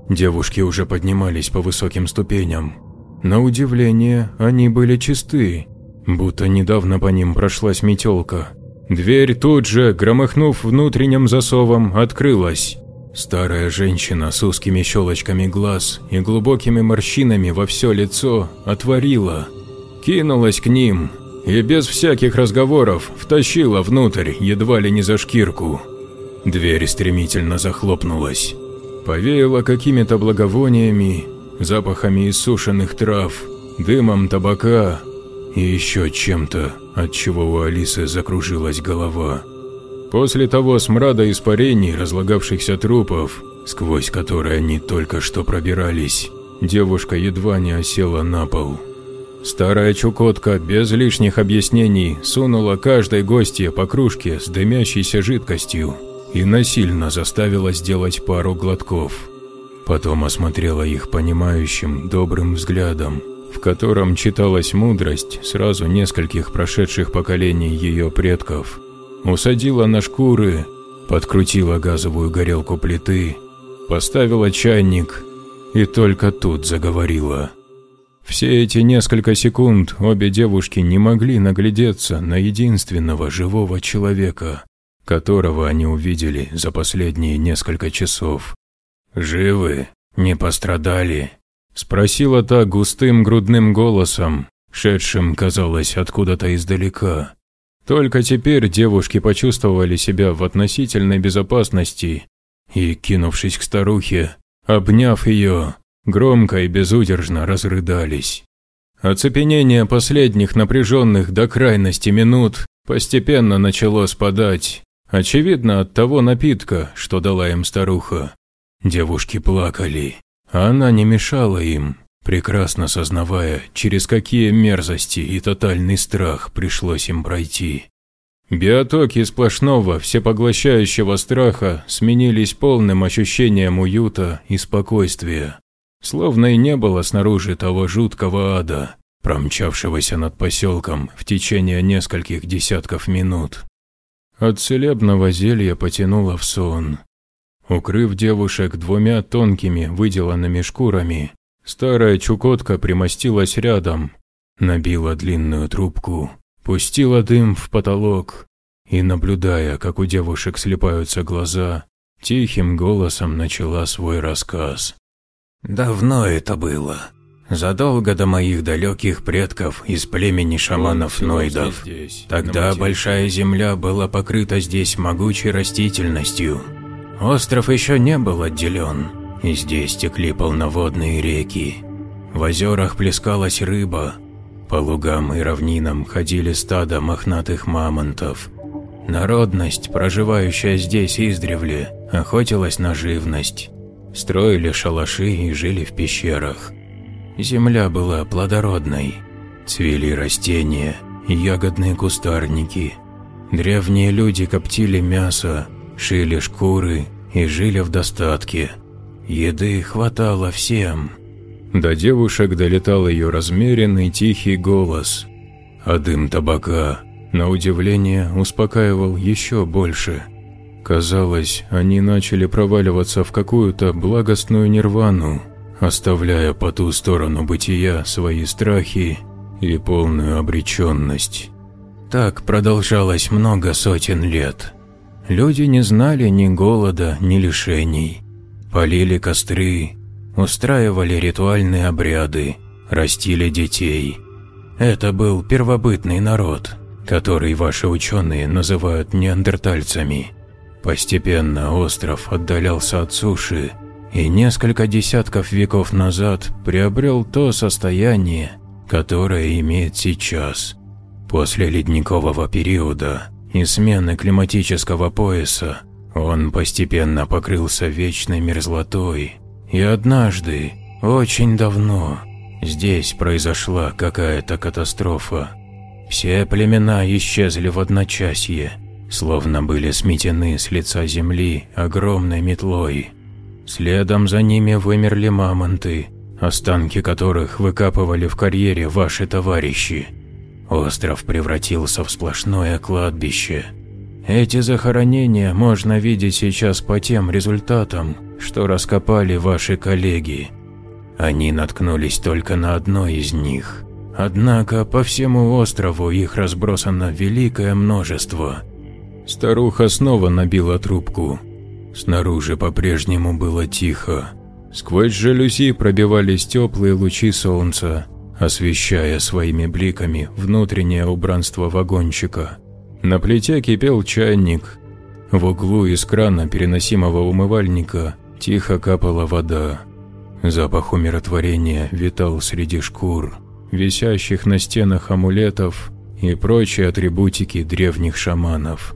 Девушки уже поднимались по высоким ступеням. На удивление, они были чисты, будто недавно по ним прошлась метелка. Дверь тут же, громыхнув внутренним засовом, открылась. Старая женщина с узкими щелочками глаз и глубокими морщинами во все лицо отворила, кинулась к ним и без всяких разговоров втащила внутрь едва ли не за шкирку. Дверь стремительно захлопнулась. Повеяло какими-то благовониями, запахами иссушенных трав, дымом табака и еще чем-то, от чего у Алисы закружилась голова. После того смрада испарений разлагавшихся трупов, сквозь которые они только что пробирались, девушка едва не осела на пол. Старая Чукотка без лишних объяснений сунула каждой гостье по кружке с дымящейся жидкостью и насильно заставила сделать пару глотков. Потом осмотрела их понимающим, добрым взглядом, в котором читалась мудрость сразу нескольких прошедших поколений ее предков. Усадила на шкуры, подкрутила газовую горелку плиты, поставила чайник и только тут заговорила. Все эти несколько секунд обе девушки не могли наглядеться на единственного живого человека, которого они увидели за последние несколько часов. «Живы? Не пострадали?» – спросила та густым грудным голосом, шедшим, казалось, откуда-то издалека. Только теперь девушки почувствовали себя в относительной безопасности и, кинувшись к старухе, обняв ее, громко и безудержно разрыдались. Оцепенение последних напряженных до крайности минут постепенно начало спадать, очевидно от того напитка, что дала им старуха. Девушки плакали, а она не мешала им, прекрасно сознавая, через какие мерзости и тотальный страх пришлось им пройти. Биотоки сплошного, всепоглощающего страха сменились полным ощущением уюта и спокойствия. Словно и не было снаружи того жуткого ада, промчавшегося над поселком в течение нескольких десятков минут. От целебного зелья потянуло в сон. Укрыв девушек двумя тонкими выделанными шкурами, старая Чукотка примостилась рядом, набила длинную трубку, пустила дым в потолок и, наблюдая, как у девушек слепаются глаза, тихим голосом начала свой рассказ. Давно это было. Задолго до моих далеких предков из племени шаманов-нойдов. Тогда большая земля была покрыта здесь могучей растительностью. Остров еще не был отделен, и здесь текли полноводные реки. В озерах плескалась рыба, по лугам и равнинам ходили стада мохнатых мамонтов. Народность, проживающая здесь издревле, охотилась на живность строили шалаши и жили в пещерах. Земля была плодородной, цвели растения ягодные кустарники. Древние люди коптили мясо, шили шкуры и жили в достатке. Еды хватало всем. До девушек долетал ее размеренный тихий голос, а дым табака, на удивление, успокаивал еще больше – Казалось, они начали проваливаться в какую-то благостную нирвану, оставляя по ту сторону бытия свои страхи и полную обреченность. Так продолжалось много сотен лет. Люди не знали ни голода, ни лишений. Полили костры, устраивали ритуальные обряды, растили детей. Это был первобытный народ, который ваши ученые называют неандертальцами. Постепенно остров отдалялся от суши и несколько десятков веков назад приобрел то состояние, которое имеет сейчас. После ледникового периода и смены климатического пояса он постепенно покрылся вечной мерзлотой, и однажды, очень давно, здесь произошла какая-то катастрофа. Все племена исчезли в одночасье – словно были сметены с лица земли огромной метлой. Следом за ними вымерли мамонты, останки которых выкапывали в карьере ваши товарищи. Остров превратился в сплошное кладбище. Эти захоронения можно видеть сейчас по тем результатам, что раскопали ваши коллеги. Они наткнулись только на одно из них. Однако по всему острову их разбросано великое множество – Старуха снова набила трубку. Снаружи по-прежнему было тихо. Сквозь жалюзи пробивались теплые лучи солнца, освещая своими бликами внутреннее убранство вагончика. На плите кипел чайник. В углу из крана переносимого умывальника тихо капала вода. Запах умиротворения витал среди шкур, висящих на стенах амулетов и прочие атрибутики древних шаманов.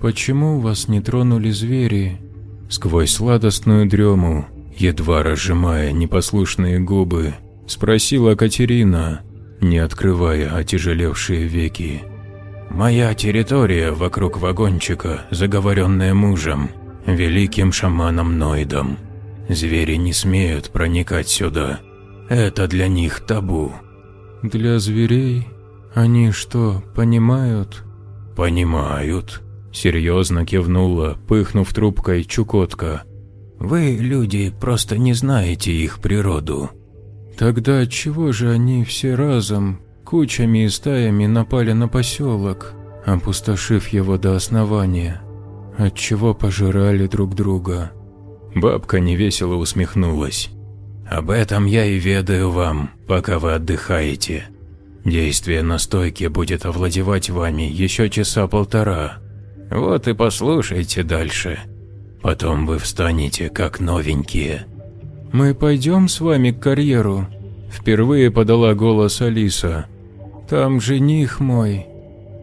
«Почему вас не тронули звери?» Сквозь сладостную дрему, едва разжимая непослушные губы, спросила Катерина, не открывая отяжелевшие веки. «Моя территория вокруг вагончика, заговоренная мужем, великим шаманом Нойдом. Звери не смеют проникать сюда. Это для них табу». «Для зверей? Они что, понимают?» «Понимают», – серьезно кивнула, пыхнув трубкой Чукотка. «Вы, люди, просто не знаете их природу». «Тогда чего же они все разом, кучами и стаями напали на поселок, опустошив его до основания? Отчего пожирали друг друга?» Бабка невесело усмехнулась. «Об этом я и ведаю вам, пока вы отдыхаете. Действие настойки будет овладевать вами еще часа полтора. Вот и послушайте дальше. Потом вы встанете как новенькие». «Мы пойдем с вами к карьеру?» Впервые подала голос Алиса. «Там жених мой».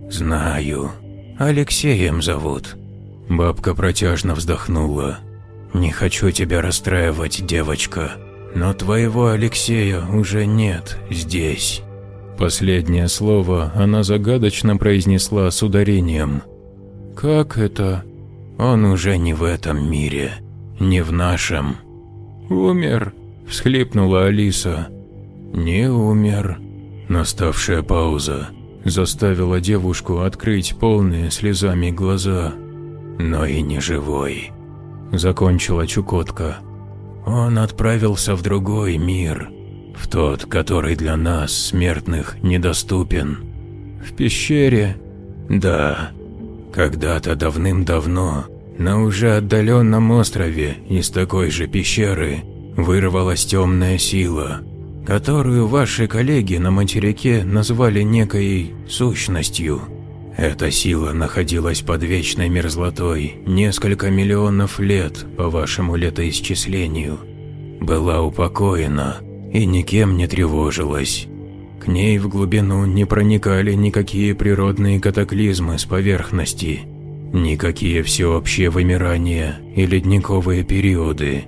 «Знаю. Алексеем зовут». Бабка протяжно вздохнула. «Не хочу тебя расстраивать, девочка, но твоего Алексея уже нет здесь». Последнее слово она загадочно произнесла с ударением. «Как это?» «Он уже не в этом мире, не в нашем». «Умер», – всхлипнула Алиса. «Не умер». Наставшая пауза заставила девушку открыть полные слезами глаза. «Но и не живой», – закончила Чукотка. «Он отправился в другой мир, в тот, который для нас, смертных, недоступен. В пещере? Да. Когда-то давным-давно на уже отдаленном острове из такой же пещеры вырвалась темная сила, которую ваши коллеги на материке назвали некой сущностью. Эта сила находилась под вечной мерзлотой несколько миллионов лет по вашему летоисчислению. Была упокоена и никем не тревожилась. К ней в глубину не проникали никакие природные катаклизмы с поверхности, никакие всеобщие вымирания и ледниковые периоды.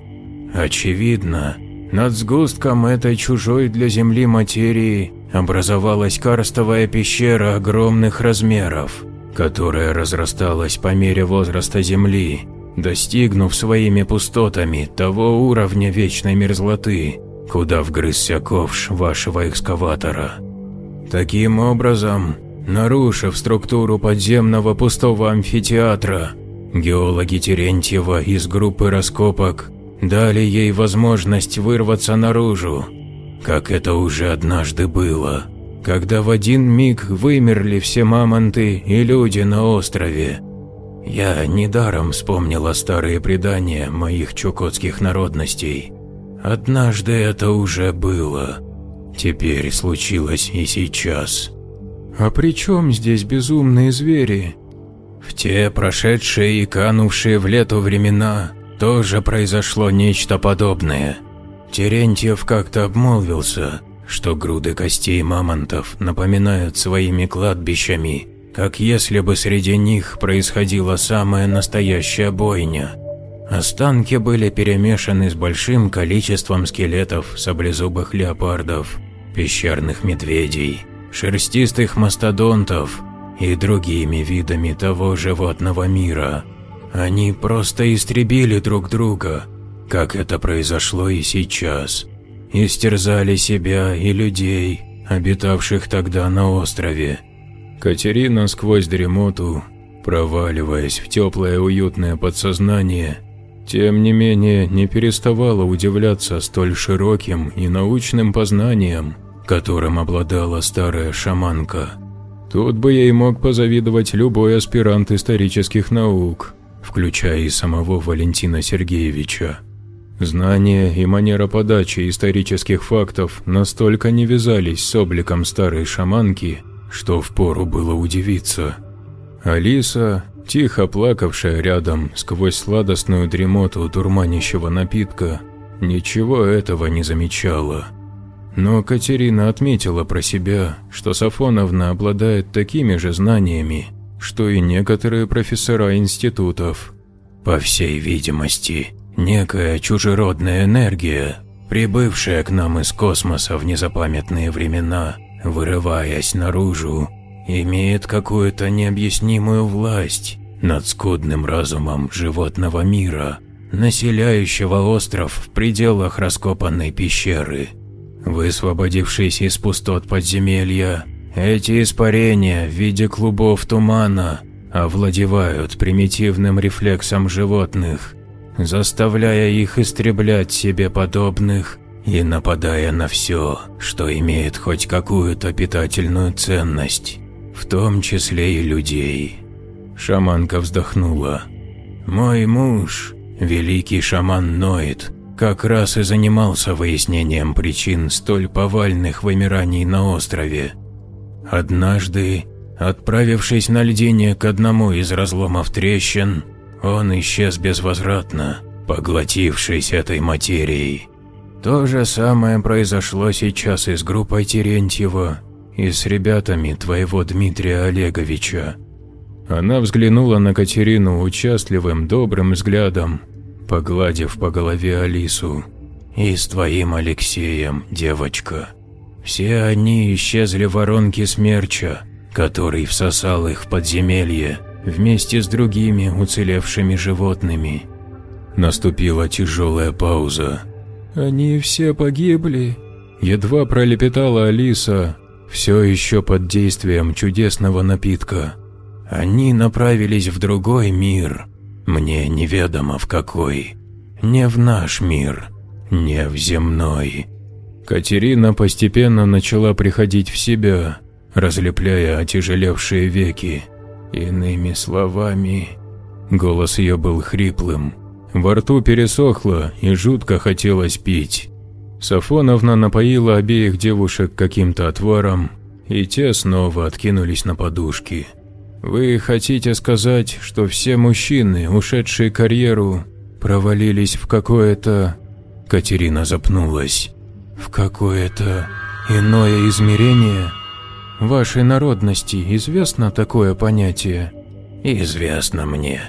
Очевидно, над сгустком этой чужой для Земли материи образовалась карстовая пещера огромных размеров, которая разрасталась по мере возраста Земли, достигнув своими пустотами того уровня вечной мерзлоты, куда вгрызся ковш вашего экскаватора. Таким образом, нарушив структуру подземного пустого амфитеатра, геологи Терентьева из группы раскопок дали ей возможность вырваться наружу, как это уже однажды было, когда в один миг вымерли все мамонты и люди на острове. Я недаром вспомнила старые предания моих чукотских народностей – Однажды это уже было. Теперь случилось и сейчас. А при чем здесь безумные звери? В те прошедшие и канувшие в лету времена тоже произошло нечто подобное. Терентьев как-то обмолвился, что груды костей мамонтов напоминают своими кладбищами, как если бы среди них происходила самая настоящая бойня – Останки были перемешаны с большим количеством скелетов саблезубых леопардов, пещерных медведей, шерстистых мастодонтов и другими видами того животного мира. Они просто истребили друг друга, как это произошло и сейчас. Истерзали себя и людей, обитавших тогда на острове. Катерина сквозь дремоту, проваливаясь в теплое уютное подсознание, тем не менее, не переставала удивляться столь широким и научным познанием, которым обладала старая шаманка. Тут бы ей мог позавидовать любой аспирант исторических наук, включая и самого Валентина Сергеевича. Знания и манера подачи исторических фактов настолько не вязались с обликом старой шаманки, что впору было удивиться. Алиса, тихо плакавшая рядом сквозь сладостную дремоту дурманящего напитка, ничего этого не замечала. Но Катерина отметила про себя, что Сафоновна обладает такими же знаниями, что и некоторые профессора институтов. По всей видимости, некая чужеродная энергия, прибывшая к нам из космоса в незапамятные времена, вырываясь наружу, имеет какую-то необъяснимую власть над скудным разумом животного мира, населяющего остров в пределах раскопанной пещеры. Высвободившись из пустот подземелья, эти испарения в виде клубов тумана овладевают примитивным рефлексом животных, заставляя их истреблять себе подобных и нападая на все, что имеет хоть какую-то питательную ценность, в том числе и людей. Шаманка вздохнула. «Мой муж, великий шаман Ноид, как раз и занимался выяснением причин столь повальных вымираний на острове. Однажды, отправившись на льдине к одному из разломов трещин, он исчез безвозвратно, поглотившись этой материей. То же самое произошло сейчас и с группой Терентьева, и с ребятами твоего Дмитрия Олеговича. Она взглянула на Катерину участливым, добрым взглядом, погладив по голове Алису. «И с твоим Алексеем, девочка. Все они исчезли в воронке смерча, который всосал их в подземелье вместе с другими уцелевшими животными». Наступила тяжелая пауза. «Они все погибли?» Едва пролепетала Алиса, все еще под действием чудесного напитка. Они направились в другой мир, мне неведомо в какой. Не в наш мир, не в земной. Катерина постепенно начала приходить в себя, разлепляя отяжелевшие веки. Иными словами, голос ее был хриплым. Во рту пересохло и жутко хотелось пить. Сафоновна напоила обеих девушек каким-то отваром, и те снова откинулись на подушки. «Вы хотите сказать, что все мужчины, ушедшие карьеру, провалились в какое-то...» Катерина запнулась. «В какое-то иное измерение? Вашей народности известно такое понятие?» «Известно мне.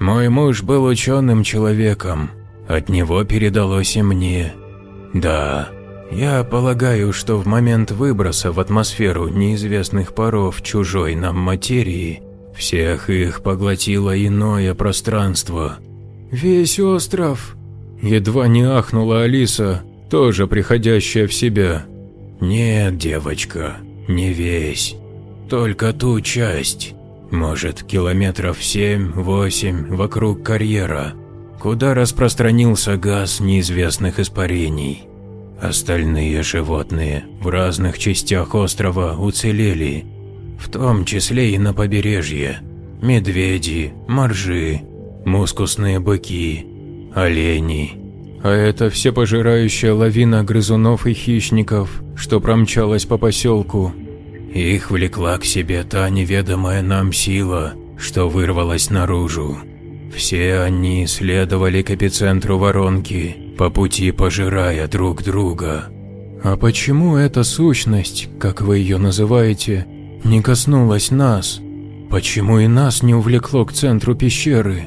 Мой муж был ученым человеком, от него передалось и мне. Да, я полагаю, что в момент выброса в атмосферу неизвестных паров чужой нам материи, всех их поглотило иное пространство. Весь остров. Едва не ахнула Алиса, тоже приходящая в себя. Нет, девочка, не весь. Только ту часть, может, километров семь-восемь вокруг карьера – куда распространился газ неизвестных испарений. Остальные животные в разных частях острова уцелели, в том числе и на побережье. Медведи, моржи, мускусные быки, олени. А это все пожирающая лавина грызунов и хищников, что промчалась по поселку. Их влекла к себе та неведомая нам сила, что вырвалась наружу. Все они следовали к эпицентру воронки, по пути пожирая друг друга. А почему эта сущность, как вы ее называете, не коснулась нас? Почему и нас не увлекло к центру пещеры?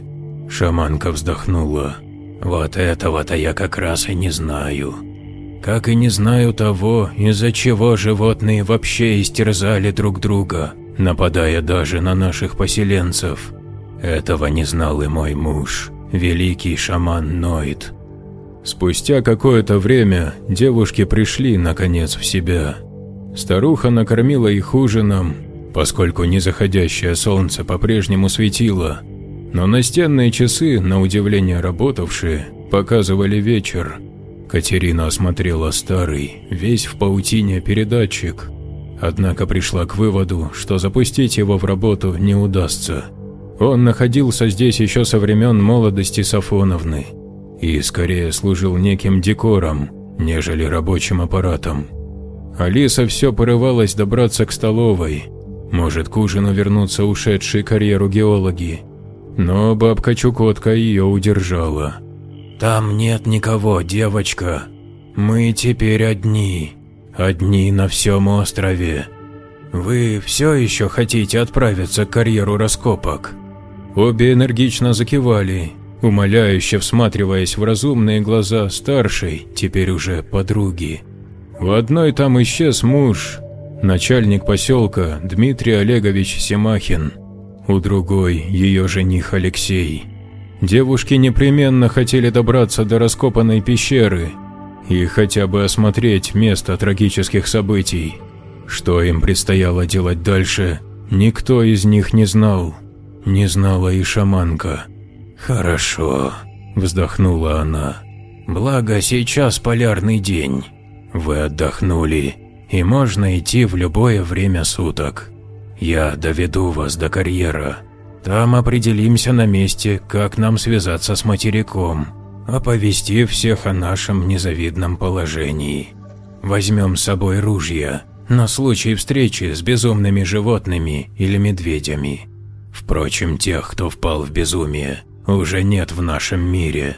Шаманка вздохнула. Вот этого-то я как раз и не знаю. Как и не знаю того, из-за чего животные вообще истерзали друг друга, нападая даже на наших поселенцев. Этого не знал и мой муж, великий шаман Ноид. Спустя какое-то время девушки пришли, наконец, в себя. Старуха накормила их ужином, поскольку незаходящее солнце по-прежнему светило, но настенные часы, на удивление работавшие, показывали вечер. Катерина осмотрела старый, весь в паутине передатчик, однако пришла к выводу, что запустить его в работу не удастся. Он находился здесь еще со времен молодости Сафоновны и скорее служил неким декором, нежели рабочим аппаратом. Алиса все порывалась добраться к столовой, может к ужину вернуться ушедшие карьеру геологи, но бабка Чукотка ее удержала. «Там нет никого, девочка. Мы теперь одни. Одни на всем острове. Вы все еще хотите отправиться к карьеру раскопок?» Обе энергично закивали, умоляюще всматриваясь в разумные глаза старшей, теперь уже подруги. В одной там исчез муж, начальник поселка Дмитрий Олегович Семахин, у другой ее жених Алексей. Девушки непременно хотели добраться до раскопанной пещеры и хотя бы осмотреть место трагических событий. Что им предстояло делать дальше, никто из них не знал. Не знала и шаманка. «Хорошо», – вздохнула она. «Благо сейчас полярный день. Вы отдохнули, и можно идти в любое время суток. Я доведу вас до карьера. Там определимся на месте, как нам связаться с материком, оповестив всех о нашем незавидном положении. Возьмем с собой ружья на случай встречи с безумными животными или медведями. Впрочем, тех, кто впал в безумие, уже нет в нашем мире.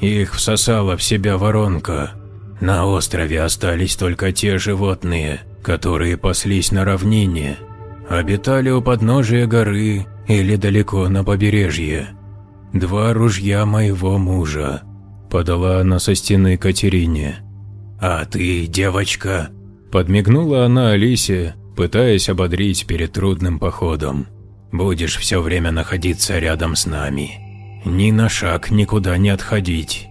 Их всосала в себя воронка. На острове остались только те животные, которые паслись на равнине, обитали у подножия горы или далеко на побережье. Два ружья моего мужа, подала она со стены Катерине. А ты, девочка, подмигнула она Алисе, пытаясь ободрить перед трудным походом. Будешь все время находиться рядом с нами. Ни на шаг никуда не отходить.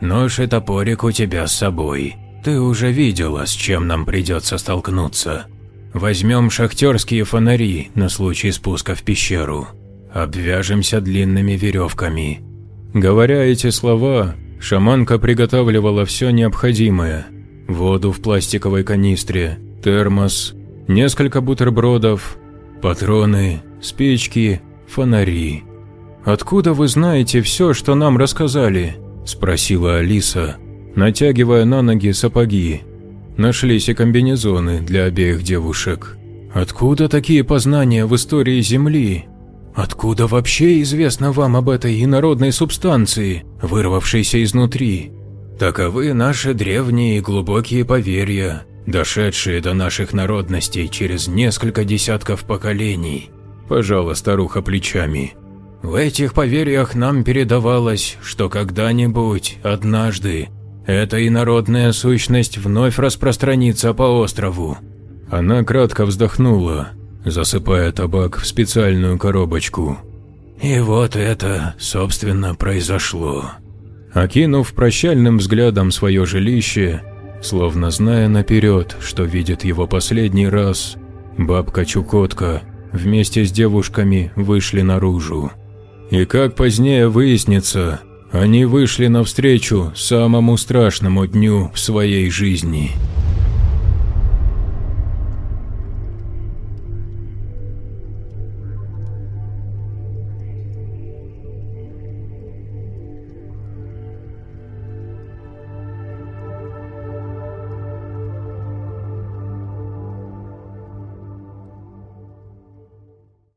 Нож и топорик у тебя с собой. Ты уже видела, с чем нам придется столкнуться. Возьмем шахтерские фонари на случай спуска в пещеру. Обвяжемся длинными веревками. Говоря эти слова, шаманка приготавливала все необходимое. Воду в пластиковой канистре, термос, несколько бутербродов, патроны, спички, фонари. «Откуда вы знаете все, что нам рассказали?» – спросила Алиса, натягивая на ноги сапоги. Нашлись и комбинезоны для обеих девушек. «Откуда такие познания в истории Земли? Откуда вообще известно вам об этой инородной субстанции, вырвавшейся изнутри? Таковы наши древние и глубокие поверья, дошедшие до наших народностей через несколько десятков поколений», – пожала старуха плечами. В этих поверьях нам передавалось, что когда-нибудь, однажды, эта инородная сущность вновь распространится по острову. Она кратко вздохнула, засыпая табак в специальную коробочку. И вот это, собственно, произошло. Окинув прощальным взглядом свое жилище, словно зная наперед, что видит его последний раз, бабка Чукотка вместе с девушками вышли наружу. И как позднее выяснится, они вышли навстречу самому страшному дню в своей жизни –